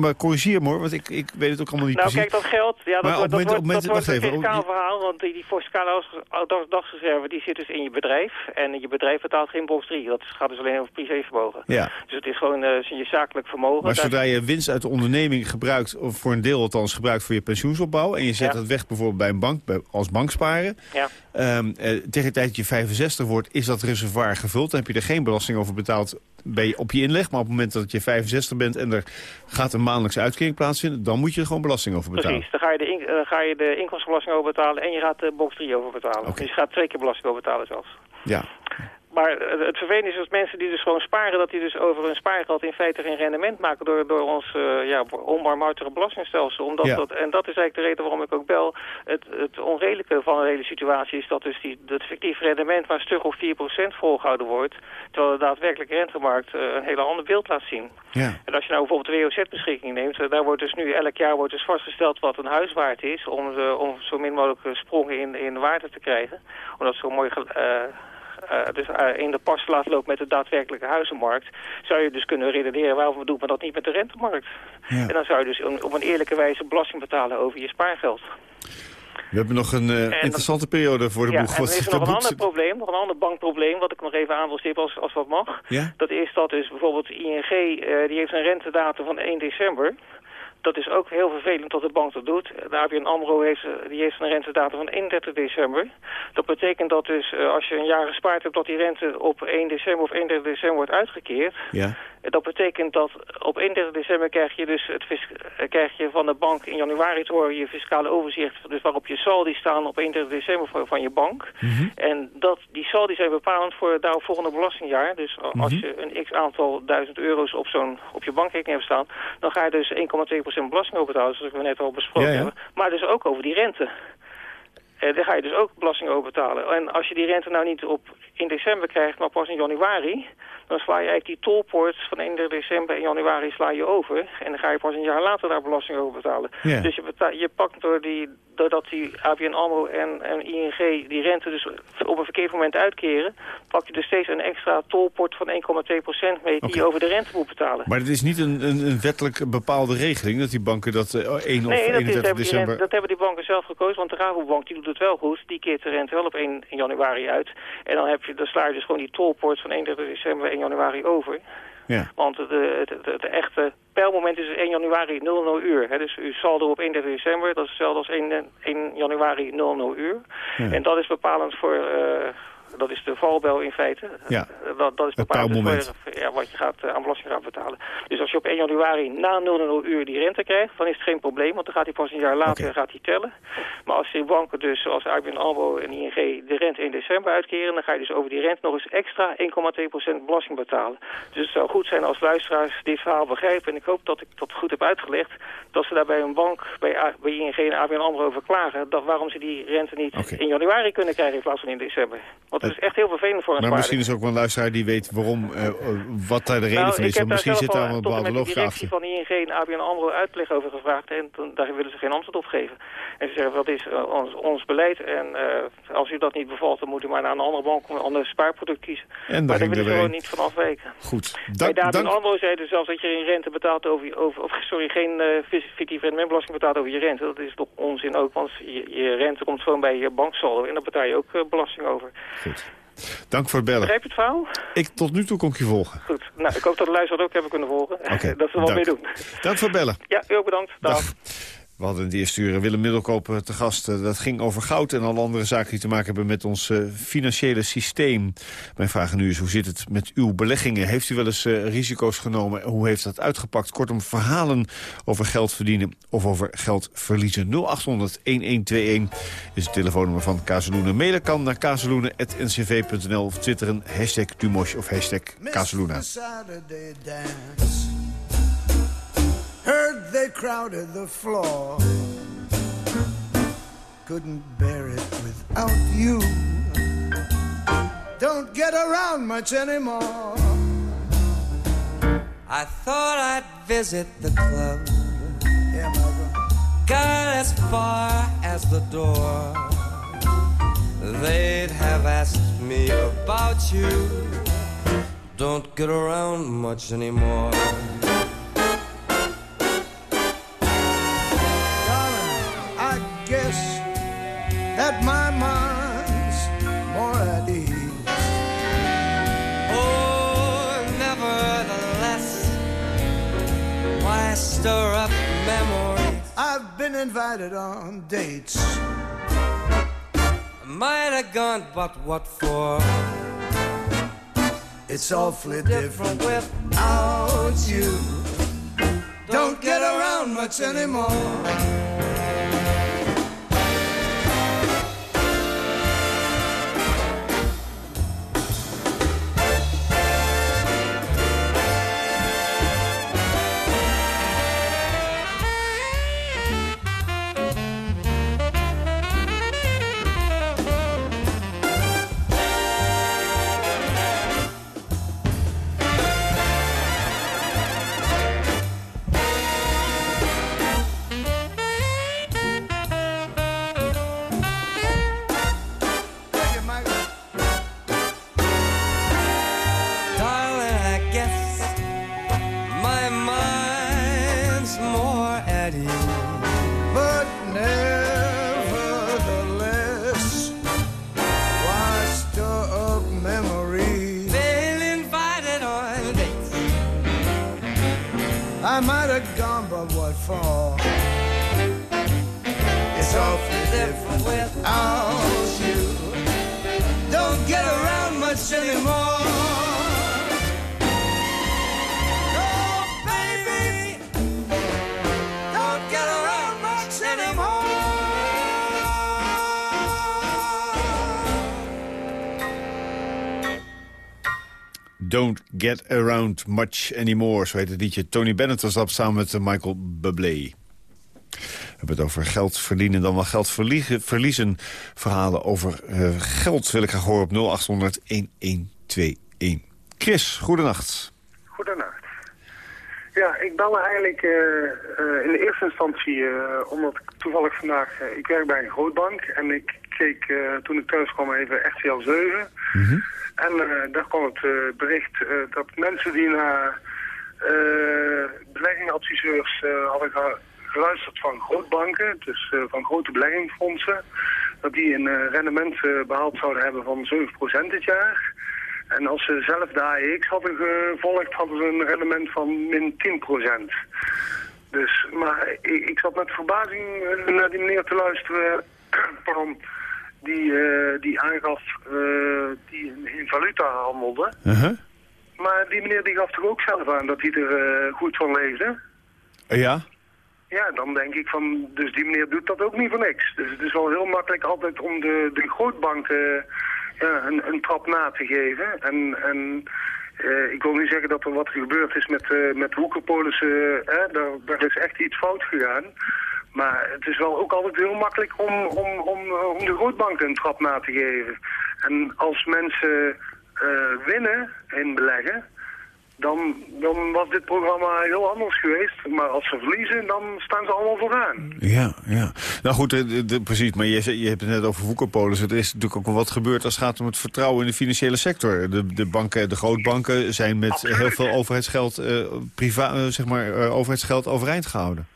maar- corrigeer me hoor, want ik, ik weet het ook allemaal niet Nou, precies. kijk, dat geld, ja, dat wordt, dat moment- wordt, dat wordt een even, fiscaal verhaal, want die, die fiscale dag- dagsreserve die zit dus in je bedrijf. En je bedrijf betaalt geen box 3. Dat gaat dus alleen over privévermogen. Ja. Dus het is gewoon eh, je zakelijk vermogen. Maar zodra je winst uit de onderneming gebruikt, of voor een deel althans gebruikt voor je pensioensopbouw... en je zet Ja. het weg bijvoorbeeld bij een bank, bij- als banksparen... Ja. ehm, eh, tegen de tijd dat je 65 wordt, is dat reservoir gevuld. Dan heb je er geen belasting over betaald bij, op je inleg. Maar op het moment dat je 65 bent en er gaat een maandelijkse uitkering plaatsvinden... dan moet je er gewoon belasting over betalen. Precies, dan ga je, de in, eh, ga je de inkomstenbelasting over betalen en je gaat de box 3 over betalen. Dus je gaat twee keer belasting over betalen zelfs. Ja. Maar het vervelende is dat mensen die dus gewoon sparen... dat die dus over hun spaargeld in feite geen rendement maken... door, door ons eh ja, onbarmhartige belastingstelsel. Omdat Ja. dat, en dat is eigenlijk de reden waarom ik ook bel. Het, het onredelijke van de hele situatie is dat dus die, het fictief rendement... maar stuk of 4% volgehouden wordt... terwijl de daadwerkelijke rentemarkt eh, een hele ander beeld laat zien. Ja. En als je nou bijvoorbeeld de WOZ-beschikking neemt, eh, daar wordt dus nu elk jaar wordt dus vastgesteld wat een huis waard is, om, om zo min mogelijk sprongen in, in waarde te krijgen. Omdat zo mooi dus eh, in de pas laten lopen met de daadwerkelijke huizenmarkt, zou je dus kunnen redeneren waarom doet men dat niet met de rentemarkt. Ja. En dan zou je dus op een eerlijke wijze belasting betalen over je spaargeld. We hebben nog een eh, interessante periode voor de Ja, boeg. en er is nog een ander probleem, nog een ander bankprobleem, wat ik nog even aan wil stippen als, als dat mag. Ja? Dat is dat dus bijvoorbeeld ING, eh, die heeft een rentedatum van 1 december. Dat is ook heel vervelend dat de bank dat doet. De ABN AMRO heeft, eh, die heeft een rentedatum van 31 december. Dat betekent dat dus eh, als je een jaar gespaard hebt... dat die rente op 1 december of 31 december wordt uitgekeerd. Ja. Dat betekent dat op 31 december krijg je dus het eh, krijg je van de bank in januari te horen je fiscale overzicht. Dus waarop je saldi staan op 31 december van, van je bank. En dat, die saldi zijn bepalend voor het daaropvolgende belastingjaar. Dus als je een x aantal duizend euro's op, zo'n, op je bankrekening hebt staan... dan ga je dus 1,2% belasting over betalen, zoals we net al besproken Ja, ja. hebben. Maar dus ook over die rente. Eh, daar ga je dus ook belasting over betalen. En als je die rente nou niet op in december krijgt, maar pas in januari... dan sla je eigenlijk die tolpoort van 31 december en januari sla je over. En dan ga je pas een jaar later daar belasting over betalen. Dus je, je pakt door die, doordat die ABN AMRO en, en ING die rente dus op een verkeerd moment uitkeren... pak je dus steeds een extra tolpoort van 1,2% mee die je over de rente moet betalen. Maar het is niet een, een, een wettelijk bepaalde regeling... dat die banken dat eh, 1 of Nee, dat, is, 31 hebben die december... rente- dat hebben die banken zelf gekozen, want de Rabobank die doet het wel goed. Die keert de rente wel op 1 januari uit. En dan, heb je, dan sla je dus gewoon die tolpoort van 31 december 1 januari over. Ja. Want het, eh, het, het, het echte pijlmoment is dus 1 januari 00 uur. Hè. Dus uw saldo op 31 december, dat is hetzelfde als 1, eh, 1 januari 00 uur. Ja. En dat is bepalend voor... eh, dat is de valbel in feite. Ja. Eh, Dat, dat is dus pijlmoment. voor, ja, wat je gaat, eh, aan belasting gaat betalen. Dus als je op 1 januari na 00 uur die rente krijgt, dan is het geen probleem. Want dan gaat hij pas een jaar later gaat hij tellen. Maar als die banken dus, zoals ABN AMRO en ING, de rente in december uitkeren... dan ga je dus over die rente nog eens extra 1,2% belasting betalen. Dus het zou goed zijn als luisteraars dit verhaal begrijpen. En ik hoop dat ik dat goed heb uitgelegd. Dat ze daar bij een bank, bij, A- bij ING en ABN AMRO over klagen... Dat, waarom ze die rente niet in januari kunnen krijgen in plaats van in december. Want het is echt heel vervelend voor een Maar misschien is ook wel een luisteraar die weet waarom, eh, eh, wat daar de reden Nou, van ik is. heb daar misschien zit daar een bepaalde met de logica directie achter. van ING en ABN AMRO uitleg over gevraagd. En toen, daar willen ze geen antwoord op geven. En ze zeggen, dat is eh, ons, ons beleid. En als u dat niet bevalt, dan moet u maar naar een andere bank een ander spaarproduct kiezen. En daar maar daar willen er ze gewoon niet van afwijken. Goed. Bij Dank, de ABN. AMRO zeiden zelfs dat je geen rente betaalt over, over of, sorry, geen fictieve rendementbelasting betaalt over je rente. Dat is toch onzin ook, want je, je rente komt gewoon bij je banksaldo en daar betaal je ook belasting over. Goed. Dank voor het bellen. Begrijp je het verhaal? Ik tot nu toe kon ik je volgen. Goed, Nou, ik hoop dat de luisteraar ook hebben kunnen volgen. Oké, *laughs* dat ze er wel mee dank. doen. Dank voor het bellen. Ja, u ook bedankt. Dag. Dag. We hadden in de eerste uur Willem Middelkoop eh, te gast. Eh, Dat ging over goud en alle andere zaken die te maken hebben met ons eh, financiële systeem. Mijn vraag nu is, hoe zit het met uw beleggingen? Heeft u wel eens risico's genomen? Hoe heeft dat uitgepakt? Kortom, verhalen over geld verdienen of over geld verliezen. 0800-1121 is het telefoonnummer van Kazeloenen. Mailen kan naar kazeloenen.ncv.nl of twitteren hashtag Dumosh of hashtag Kazeloenen. Heard they crowded the floor. Couldn't bear it without you. Don't get around much anymore. I thought I'd visit the club. Yeah. Got as far as the door. They'd have asked me about you. Don't get around much anymore. Guess that my mind's more at ease. Oh, nevertheless, why stir up memories? I've been invited on dates. Might have gone, but what for? It's awfully different Different without you. Don't get around much anymore. Get Around Much Anymore, zo heet het liedje. Tony Bennett was dat samen met eh, Michael Bublé. We hebben het over geld verdienen, dan wel geld verliezen. verliezen. Verhalen over eh, geld wil ik graag horen op 0800-1121. Chris, goedenacht. Goedenacht. Ja, ik belde eigenlijk eh, in de eerste instantie omdat ik toevallig vandaag... ik werk bij een grootbank en ik keek eh, toen ik thuis kwam even RTL 7. En eh, daar kwam het eh, bericht dat mensen die naar beleggingsadviseurs hadden ge- geluisterd van grootbanken, dus van grote beleggingsfondsen, dat die een rendement eh, behaald zouden hebben van 7% dit jaar. En als ze zelf de AEX hadden gevolgd, hadden ze een rendement van min 10%. Dus, maar ik, ik zat met verbazing naar die meneer te luisteren, *clears throat* pardon, die, eh, die aangaf eh, die in, in valuta handelde. Uh-huh. Maar die meneer die gaf toch ook zelf aan dat hij er eh, goed van leefde? Ja? Ja, dan denk ik van, dus die meneer doet dat ook niet voor niks. Dus het is wel heel makkelijk altijd om de, de grootbanken ja, een, een trap na te geven. En, en ik wil niet zeggen dat er wat gebeurd is met, eh met woekerpolissen, hè, daar, daar is echt iets fout gegaan. Maar het is wel ook altijd heel makkelijk om, om, om, eh, om de grootbanken een trap na te geven. En als mensen eh, winnen in beleggen, dan, dan was dit programma heel anders geweest. Maar als ze verliezen, dan staan ze allemaal vooraan. Ja, ja. Nou goed, eh, de- de- precies. Maar je, je hebt het net over woekerpolis. Er is natuurlijk ook wel wat gebeurd als het gaat om het vertrouwen in de financiële sector. De, de banken, de grootbanken zijn met heel veel overheidsgeld, priva, zeg maar, overheidsgeld overeind gehouden.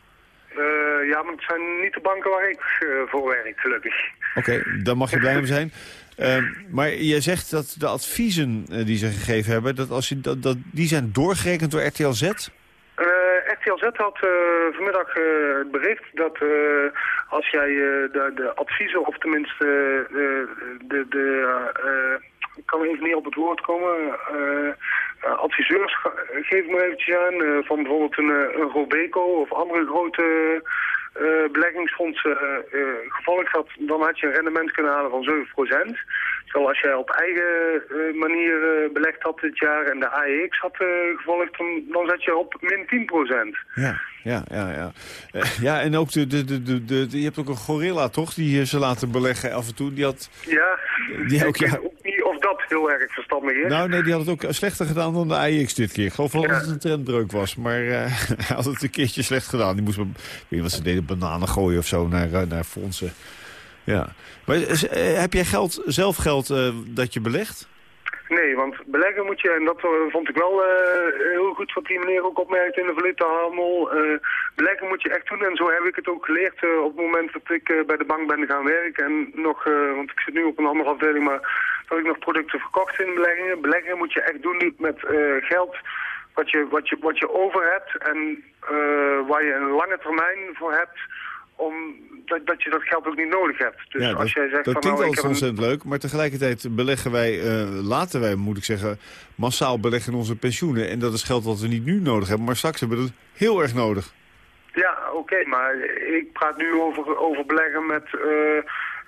Eh, ja, maar het zijn niet de banken waar ik eh, voor werk, gelukkig. Oké, daar mag je blij mee zijn. *laughs* Ehm, maar je zegt dat de adviezen eh, die ze gegeven hebben... Dat als je, dat, dat, die zijn doorgerekend door RTL Z? RTL Z had vanmiddag het bericht dat als jij de, de adviezen, of tenminste de, de ik kan even niet op het woord komen, adviseurs ge- geef me eventjes aan, van bijvoorbeeld een, een Robeco of andere grote eh, beleggingsfondsen eh, eh, gevolgd had, dan had je een rendement kunnen halen van 7%. Terwijl als jij op eigen manier belegd had dit jaar en de AEX had gevolgd, dan, dan zat je op min 10%. Ja, ja, ja. Ja, ja en ook de, de, de, de, de- je hebt ook een gorilla, toch? Die ze laten beleggen af en toe. Die had... Ja, Die ook, *laughs* ik ja. Heel erg verstandig is. Nou, nee, die had het ook slechter gedaan dan de AEX dit keer. Ik geloof wel dat het een trendbreuk was. Maar eh, *laughs* hij had het een keertje slecht gedaan. Die moest, ik weet niet wat ze deden, bananen gooien of zo naar, eh, naar fondsen. Ja. Maar eh, heb jij geld, zelf geld dat je belegt? Nee, want beleggen moet je, en dat vond ik wel heel goed wat die meneer ook opmerkte in de valutahandel. eh beleggen moet je echt doen en zo heb ik het ook geleerd op het moment dat ik bij de bank ben gaan werken. En nog, want ik zit nu op een andere afdeling, maar dat ik nog producten verkocht in beleggingen. Beleggen moet je echt doen met eh, geld wat je, wat, je, wat je over hebt en eh, waar je een lange termijn voor hebt. Om, dat, dat je dat geld ook niet nodig hebt. Dus ja, als jij zegt dat van klinkt nou, een, ontzettend leuk. Maar tegelijkertijd beleggen wij, eh, laten wij, moet ik zeggen, massaal beleggen in onze pensioenen. En dat is geld wat we niet nu nodig hebben. Maar straks hebben we het heel erg nodig. Ja, oké, maar ik praat nu over, over beleggen met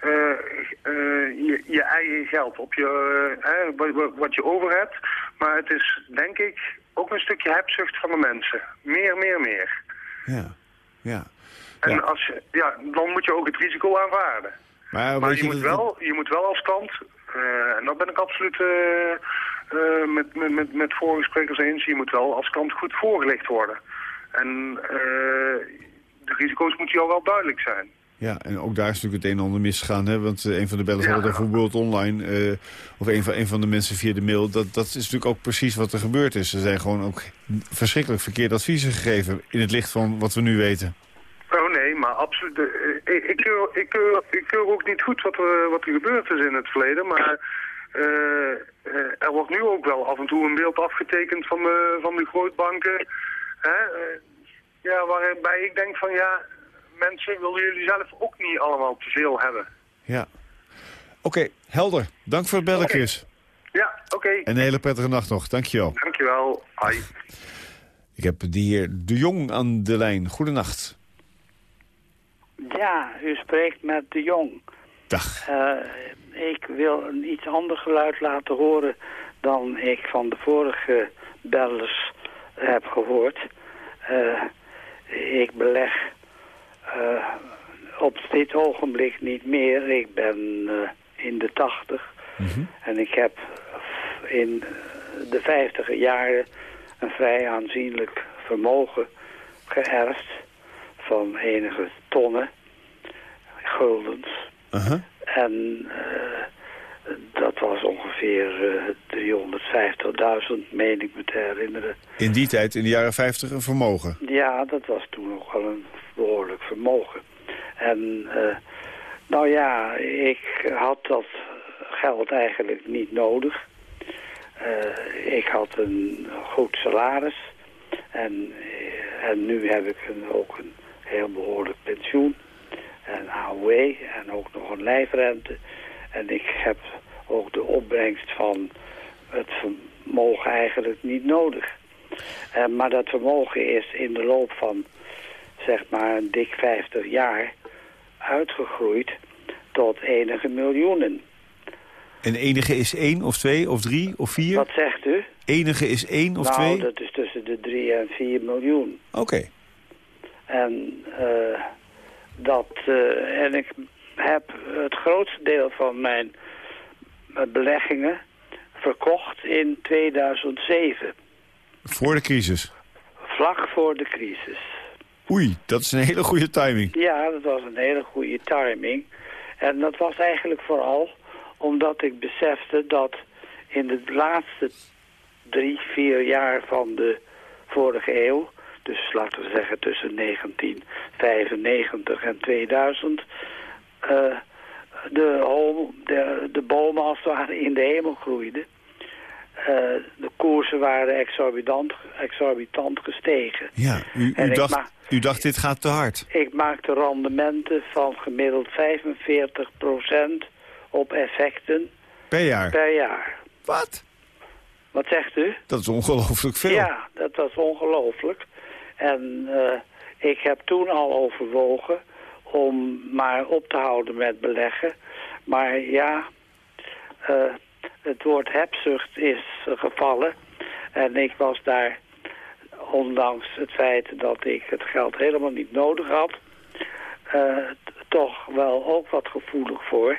je, je eigen geld, op je, eh, wat- wat, je over hebt. Maar het is, denk ik, ook een stukje hebzucht van de mensen. Meer, meer, meer. Ja, ja. En als je, ja, dan moet je ook het risico aanvaarden. Maar, je moet, wel, je moet wel als klant, eh, en dat ben ik absoluut eh, eh, met, met, met, met vorige sprekers eens, je moet wel als klant goed voorgelegd worden. En eh, de risico's moeten jou wel duidelijk zijn. Ja, en ook daar is natuurlijk het een en ander misgegaan. Hè? Want eh, een van de bellers had het over World Online. eh, of een van, een van de mensen via de mail. Dat, dat is natuurlijk ook precies wat er gebeurd is. Er zijn gewoon ook verschrikkelijk verkeerde adviezen gegeven... in het licht van wat we nu weten. Oh nee, maar absoluut. eh, ik, ik, keur, ik, keur, ik keur ook niet goed wat er, wat er gebeurd is in het verleden, maar er wordt nu ook wel af en toe een beeld afgetekend van de, van de grootbanken. Hè? ja, waarbij ik denk van ja, mensen willen jullie zelf ook niet allemaal te veel hebben. Ja. Oké, helder. Dank voor het bellen, Chris. Ja, oké. En een hele prettige nacht nog. Dankjewel. Dankjewel. Hoi. Ik heb de heer De Jong aan de lijn. Goedenacht. Ja, u spreekt met de Jong. Dag. Eh, ik wil een iets ander geluid laten horen dan ik van de vorige bellers heb gehoord. Eh, ik beleg eh, op dit ogenblik niet meer. Ik ben eh, in de tachtig en ik heb in de vijftiger jaren een vrij aanzienlijk vermogen geërfd van enige tonnen guldens. Uh-huh. En eh, dat was ongeveer eh 350.000, meen ik me te herinneren. In die tijd, in de jaren 50, een vermogen. Ja, dat was toen nog wel een behoorlijk vermogen. En eh, nou ja, ik had dat geld eigenlijk niet nodig. Eh, ik had een goed salaris. En, eh, en nu heb ik een, ook een heel behoorlijk pensioen. En AOW en ook nog een lijfrente. En ik heb ook de opbrengst van het vermogen eigenlijk niet nodig. Eh, maar dat vermogen is in de loop van zeg maar een dik 50 jaar uitgegroeid tot enige miljoenen. En enige is één of twee of drie of vier? Wat zegt u? Enige is één of nou, twee? dat is tussen de 3 en 4 miljoen. Oké. En, eh, dat, eh, en ik heb het grootste deel van mijn beleggingen verkocht in 2007. Voor de crisis. Vlak voor de crisis. Oei, dat is een hele goede timing. Ja, dat was een hele goede timing. En dat was eigenlijk vooral omdat ik besefte dat in de laatste drie, vier jaar van de vorige eeuw... dus laten we zeggen tussen 1995 en 2000... eh, de, home, de, de bomen als het ware in de hemel groeiden. Eh, de koersen waren exorbitant, exorbitant gestegen. Ja, u, u, dacht, u dacht dit gaat te hard. Ik maakte rendementen van gemiddeld 45% op effecten Per jaar. per jaar. Wat? Wat zegt u? Dat is ongelooflijk veel. Ja, dat was ongelooflijk. En eh, ik heb toen al overwogen om maar op te houden met beleggen. Maar ja, eh, het woord hebzucht is gevallen. En ik was daar, ondanks het feit dat ik het geld helemaal niet nodig had... eh, toch wel ook wat gevoelig voor.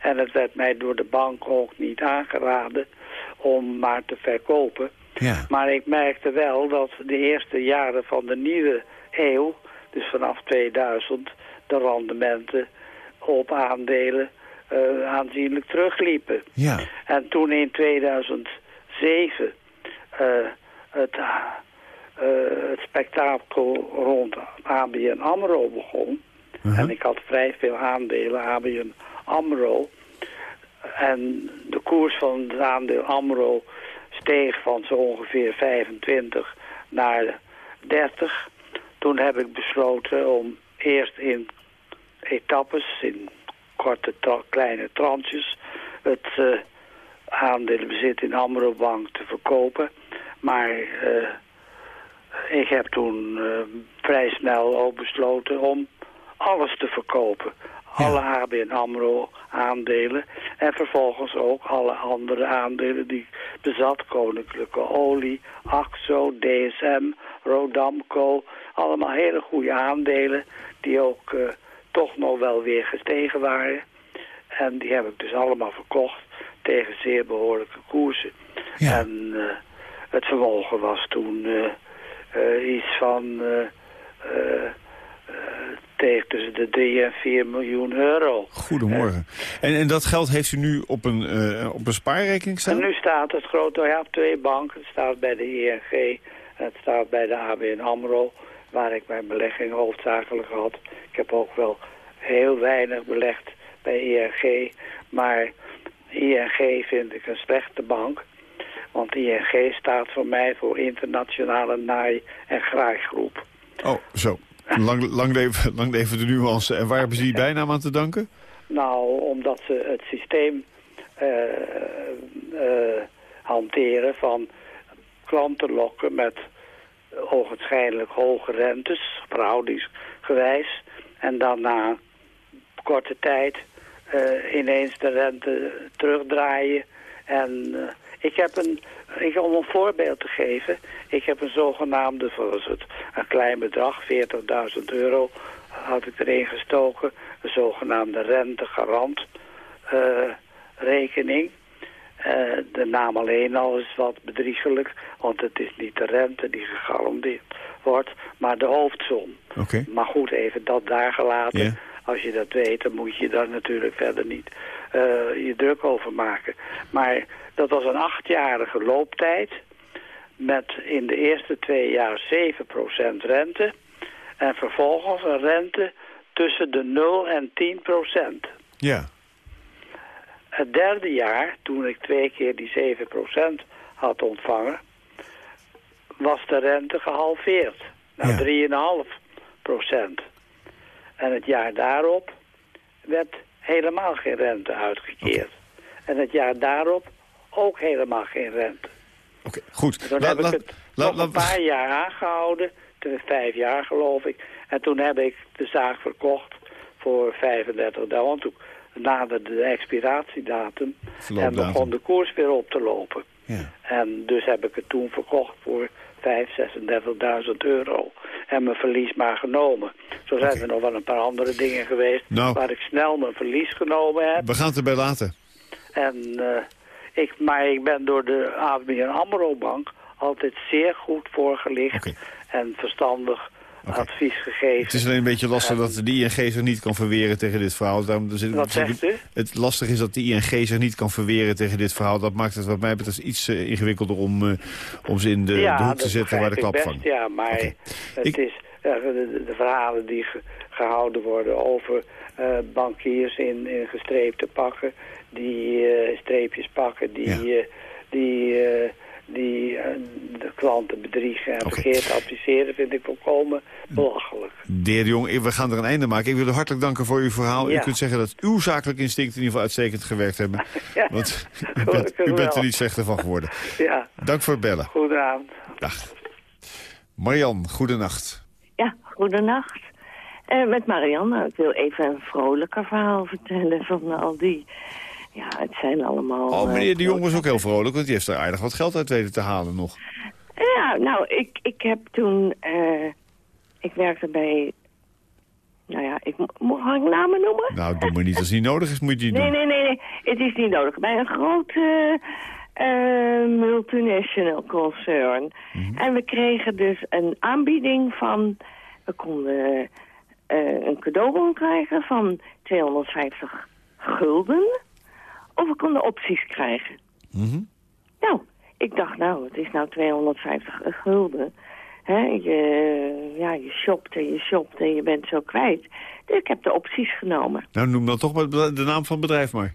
En het werd mij door de bank ook niet aangeraden om maar te verkopen. Ja. Maar ik merkte wel dat de eerste jaren van de nieuwe eeuw, dus vanaf 2000, de rendementen op aandelen eh, aanzienlijk terugliepen. Ja. En toen in 2007 eh, het, eh, het spektakel rond ABN AMRO begon... en ik had vrij veel aandelen ABN AMRO... en de koers van het aandeel AMRO steeg van zo ongeveer 25 naar 30. Toen heb ik besloten om eerst in etappes, in korte tra- kleine tranches, het eh aandelenbezit in Amro Bank te verkopen. Maar eh, ik heb toen eh, vrij snel ook besloten om alles te verkopen. Alle ABN AMRO aandelen en vervolgens ook alle andere aandelen die ik bezat. Koninklijke Olie, AXO, DSM, Rodamco. Allemaal hele goede aandelen die ook toch nog wel weer gestegen waren. En die heb ik dus allemaal verkocht tegen zeer behoorlijke koersen. En eh, het vermogen was toen eh, eh, iets van tegen tussen de 3 en 4 miljoen euro. Goedemorgen. En, en dat geld heeft u nu op een, op een spaarrekening En staan? nu staat het grote, ja, op twee banken. Het staat bij de ING en het staat bij de ABN AMRO, waar ik mijn beleggingen hoofdzakelijk had. Ik heb ook wel heel weinig belegd bij ING, maar ING vind ik een slechte bank. Want ING staat voor mij voor internationale naai- en graaigroep. Oh, zo. Lang, lang, leven, lang leven de nuance. En waar hebben ze die bijnaam aan te danken? Nou, omdat ze het systeem eh, eh, hanteren van klanten lokken met ogenschijnlijk hoge rentes, verhoudingsgewijs. En dan na korte tijd eh, ineens de rente terugdraaien. En eh, ik heb een, ik, om een voorbeeld te geven, ik heb een zogenaamde, zoals het, een klein bedrag, 40.000 euro, had ik erin gestoken. Een zogenaamde rentegarant eh, rekening. Eh, de naam alleen al is wat bedriegelijk, want het is niet de rente die gegarandeerd wordt, maar de hoofdsom. Oké. Maar goed, even dat daar gelaten. Als je dat weet, dan moet je daar natuurlijk verder niet eh, je druk over maken. Maar dat was een achtjarige looptijd met in de eerste twee jaar 7% rente. En vervolgens een rente tussen de 0 en 10%. Ja. Het derde jaar, toen ik twee keer die 7% had ontvangen, was de rente gehalveerd naar 3,5%. En het jaar daarop werd helemaal geen rente uitgekeerd. En het jaar daarop ook helemaal geen rente. Oké, goed. En toen heb ik het la- nog la- een paar jaar aangehouden. Toen vijf jaar geloof ik. En toen heb ik de zaak verkocht voor 35.000. Want toen naderde de expiratiedatum. En begon de koers weer op te lopen. Ja. En dus heb ik het toen verkocht voor 5.000, 36.000 euro. En mijn verlies maar genomen. Zo zijn er nog wel een paar andere dingen geweest... Nou. waar ik snel mijn verlies genomen heb. We gaan het erbij laten. En, eh, ik, maar ik ben door de ABN AMRO-bank altijd zeer goed voorgelicht... en verstandig advies gegeven. Het is alleen een beetje lastig dat de ING zich niet kan verweren tegen dit verhaal. Daarom, er zit- Wat zegt u? Het lastig is dat de ING zich niet kan verweren tegen dit verhaal. Dat maakt het wat mij betreft iets eh, ingewikkelder om, eh, om ze in de, de hoek te zetten waar de klap van. Ja, maar het, Ik- is, zeggen, de, de verhalen die ge- gehouden worden over eh, bankiers in, in gestreepte pakken, die eh, streepjes pakken, die, eh, die, eh, die eh, de klanten bedriegen en verkeerd adviseren, vind ik volkomen belachelijk. De heer de Jong, we gaan er een einde maken. Ik wil u hartelijk danken voor uw verhaal. U kunt zeggen dat uw zakelijk instinct in ieder geval uitstekend gewerkt hebben. *laughs* Ja. Want u bent, u bent er niet slechter van geworden. Ja, Dank voor het bellen. goedenavond. Dag. Marian, goedenacht. Ja, goedenacht. Eh, met Marianne. Ik wil even een vrolijker verhaal vertellen van al die... Ja, het zijn allemaal... Oh, eh, meneer de Jong was ook heel vrolijk, want die heeft er aardig wat geld uit weten te halen nog. Ja, nou, ik, ik heb toen... eh, ik werkte bij... Nou ja, ik, mo- mag ik namen noemen? Nou, doe maar niet. Als het niet nodig is, moet je niet Nee, doen. nee, nee, nee. Het is niet nodig. Bij een groot eh, multinational concern. Mhm. En we kregen dus een aanbieding van... We konden een cadeaubon krijgen van 250 gulden. Of we konden opties krijgen. Mhm. Nou, ik dacht, nou, het is nou 250 gulden. Hè, je, ja, je shopt en je shopt en je bent zo kwijt. Dus ik heb de opties genomen. Nou, noem dan toch maar de naam van het bedrijf maar.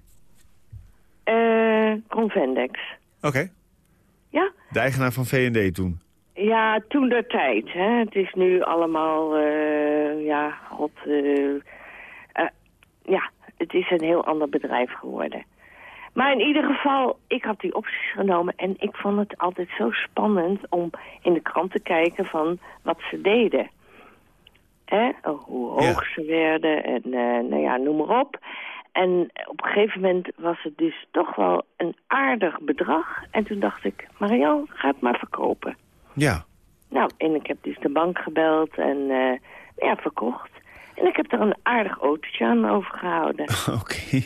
Eh, Convendex. Oké. Ja? De eigenaar van V&D toen. Ja, toen der tijd. Hè. Het is nu allemaal, eh, ja, god, eh, ja, het is een heel ander bedrijf geworden. Maar in ieder geval, ik had die opties genomen en ik vond het altijd zo spannend om in de krant te kijken van wat ze deden. Hè? Hoe hoog ze werden en eh, nou ja, noem maar op. En op een gegeven moment was het dus toch wel een aardig bedrag. En toen dacht ik, Marianne, ga het maar verkopen. Ja. Nou, en ik heb dus de bank gebeld en eh, ja, verkocht. En ik heb er een aardig autootje aan overgehouden. *laughs* Oké.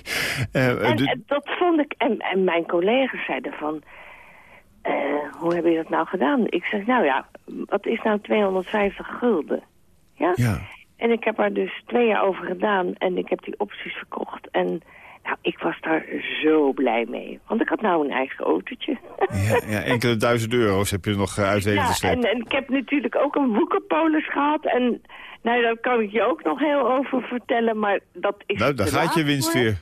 Eh, eh, En, en dat vond ik, en, en mijn collega's zeiden van, eh, hoe heb je dat nou gedaan? Ik zeg, nou ja, wat is nou 250 gulden? Ja? ja. En ik heb er dus twee jaar over gedaan en ik heb die opties verkocht. En nou, ik was daar zo blij mee. Want ik had nou een eigen autootje. Ja, ja, *laughs* enkele duizend euro's heb je nog eh, uit weten Ja, te en, en ik heb natuurlijk ook een woekerpolis gehad. En nou, daar kan ik je ook nog heel over vertellen, maar dat is Nou, daar gaat je winst voor. weer.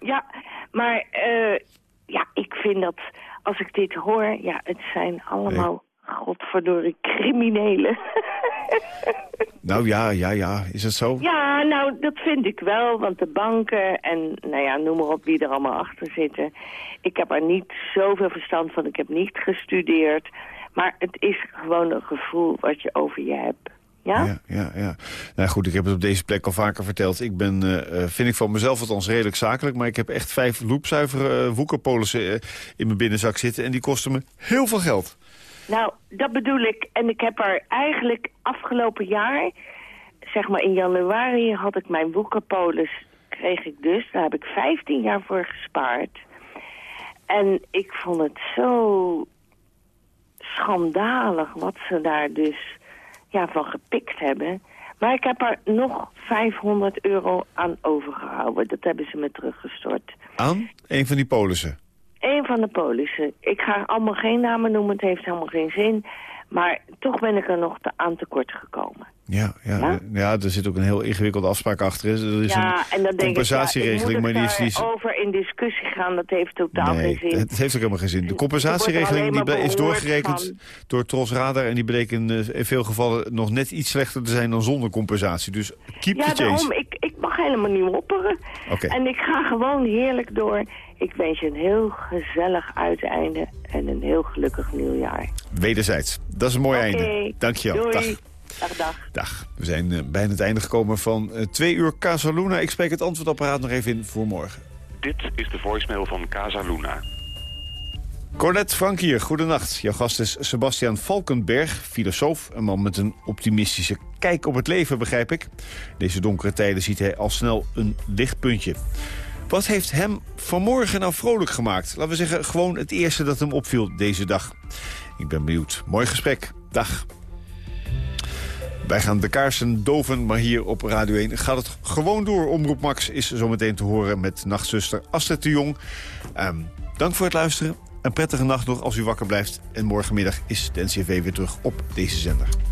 Ja, maar eh, ja, ik vind dat als ik dit hoor, ja, het zijn allemaal, godverdorie, criminelen. *laughs* Nou ja, ja, ja. Is het zo? ja, nou, dat vind ik wel, want de banken en, nou ja, noem maar op wie er allemaal achter zitten. Ik heb er niet zoveel verstand van, ik heb niet gestudeerd. Maar het is gewoon een gevoel wat je over je hebt. Ja? Ja, ja, ja. Nou goed, ik heb het op deze plek al vaker verteld. Ik ben, eh, eh, vind ik van mezelf althans redelijk zakelijk... maar ik heb echt vijf loepzuivere uh, woekerpolissen eh, in mijn binnenzak zitten... en die kosten me heel veel geld. Nou, dat bedoel ik. En ik heb er eigenlijk afgelopen jaar, zeg maar in januari, had ik mijn woekerpolis, kreeg ik dus. Daar heb ik 15 jaar voor gespaard. En ik vond het zo schandalig wat ze daar dus ja, van gepikt hebben. Maar ik heb er nog 500 euro aan overgehouden. Dat hebben ze me teruggestort. Aan een van die polissen. Van de polissen. Ik ga allemaal geen namen noemen, het heeft helemaal geen zin. Maar toch ben ik er nog te aan tekort gekomen. Ja, ja, Ja? ja? er zit ook een heel ingewikkelde afspraak achter. Er is ja, een en dan denk compensatieregeling, ik, ja, maar die is... Die over in discussie gaan, dat heeft totaal nee, geen zin. het heeft ook helemaal geen zin. De compensatieregeling die is doorgerekend van- door Tros Radar... en die bleek in, eh, in veel gevallen nog net iets slechter te zijn dan zonder compensatie. Dus keep ja, the change. daarom, ik, ik mag helemaal niet mopperen. Oké. En ik ga gewoon heerlijk door. Ik wens je een heel gezellig uiteinde en een heel gelukkig nieuwjaar. Wederzijds. Dat is een mooi einde. Dankjewel. Doei. Dag. Dag, dag. Dag. We zijn eh, bijna het einde gekomen van eh, twee uur Casa Luna. Ik spreek het antwoordapparaat nog even in voor morgen. Dit is de voicemail van Casa Luna. Cornet Frank hier, goedenacht. Jouw gast is Sebastian Valkenberg, filosoof. Een man met een optimistische kijk op het leven, begrijp ik. Deze donkere tijden ziet hij al snel een lichtpuntje. Wat heeft hem vanmorgen nou vrolijk gemaakt? Laten we zeggen, gewoon het eerste dat hem opviel deze dag. Ik ben benieuwd. Mooi gesprek. Dag. Wij gaan de kaarsen doven, maar hier op Radio 1 gaat het gewoon door. Omroep Max is zometeen te horen met nachtzuster Astrid de Jong. Ehm, dank voor het luisteren. Een prettige nacht nog als u wakker blijft. En morgenmiddag is de NCV weer terug op deze zender.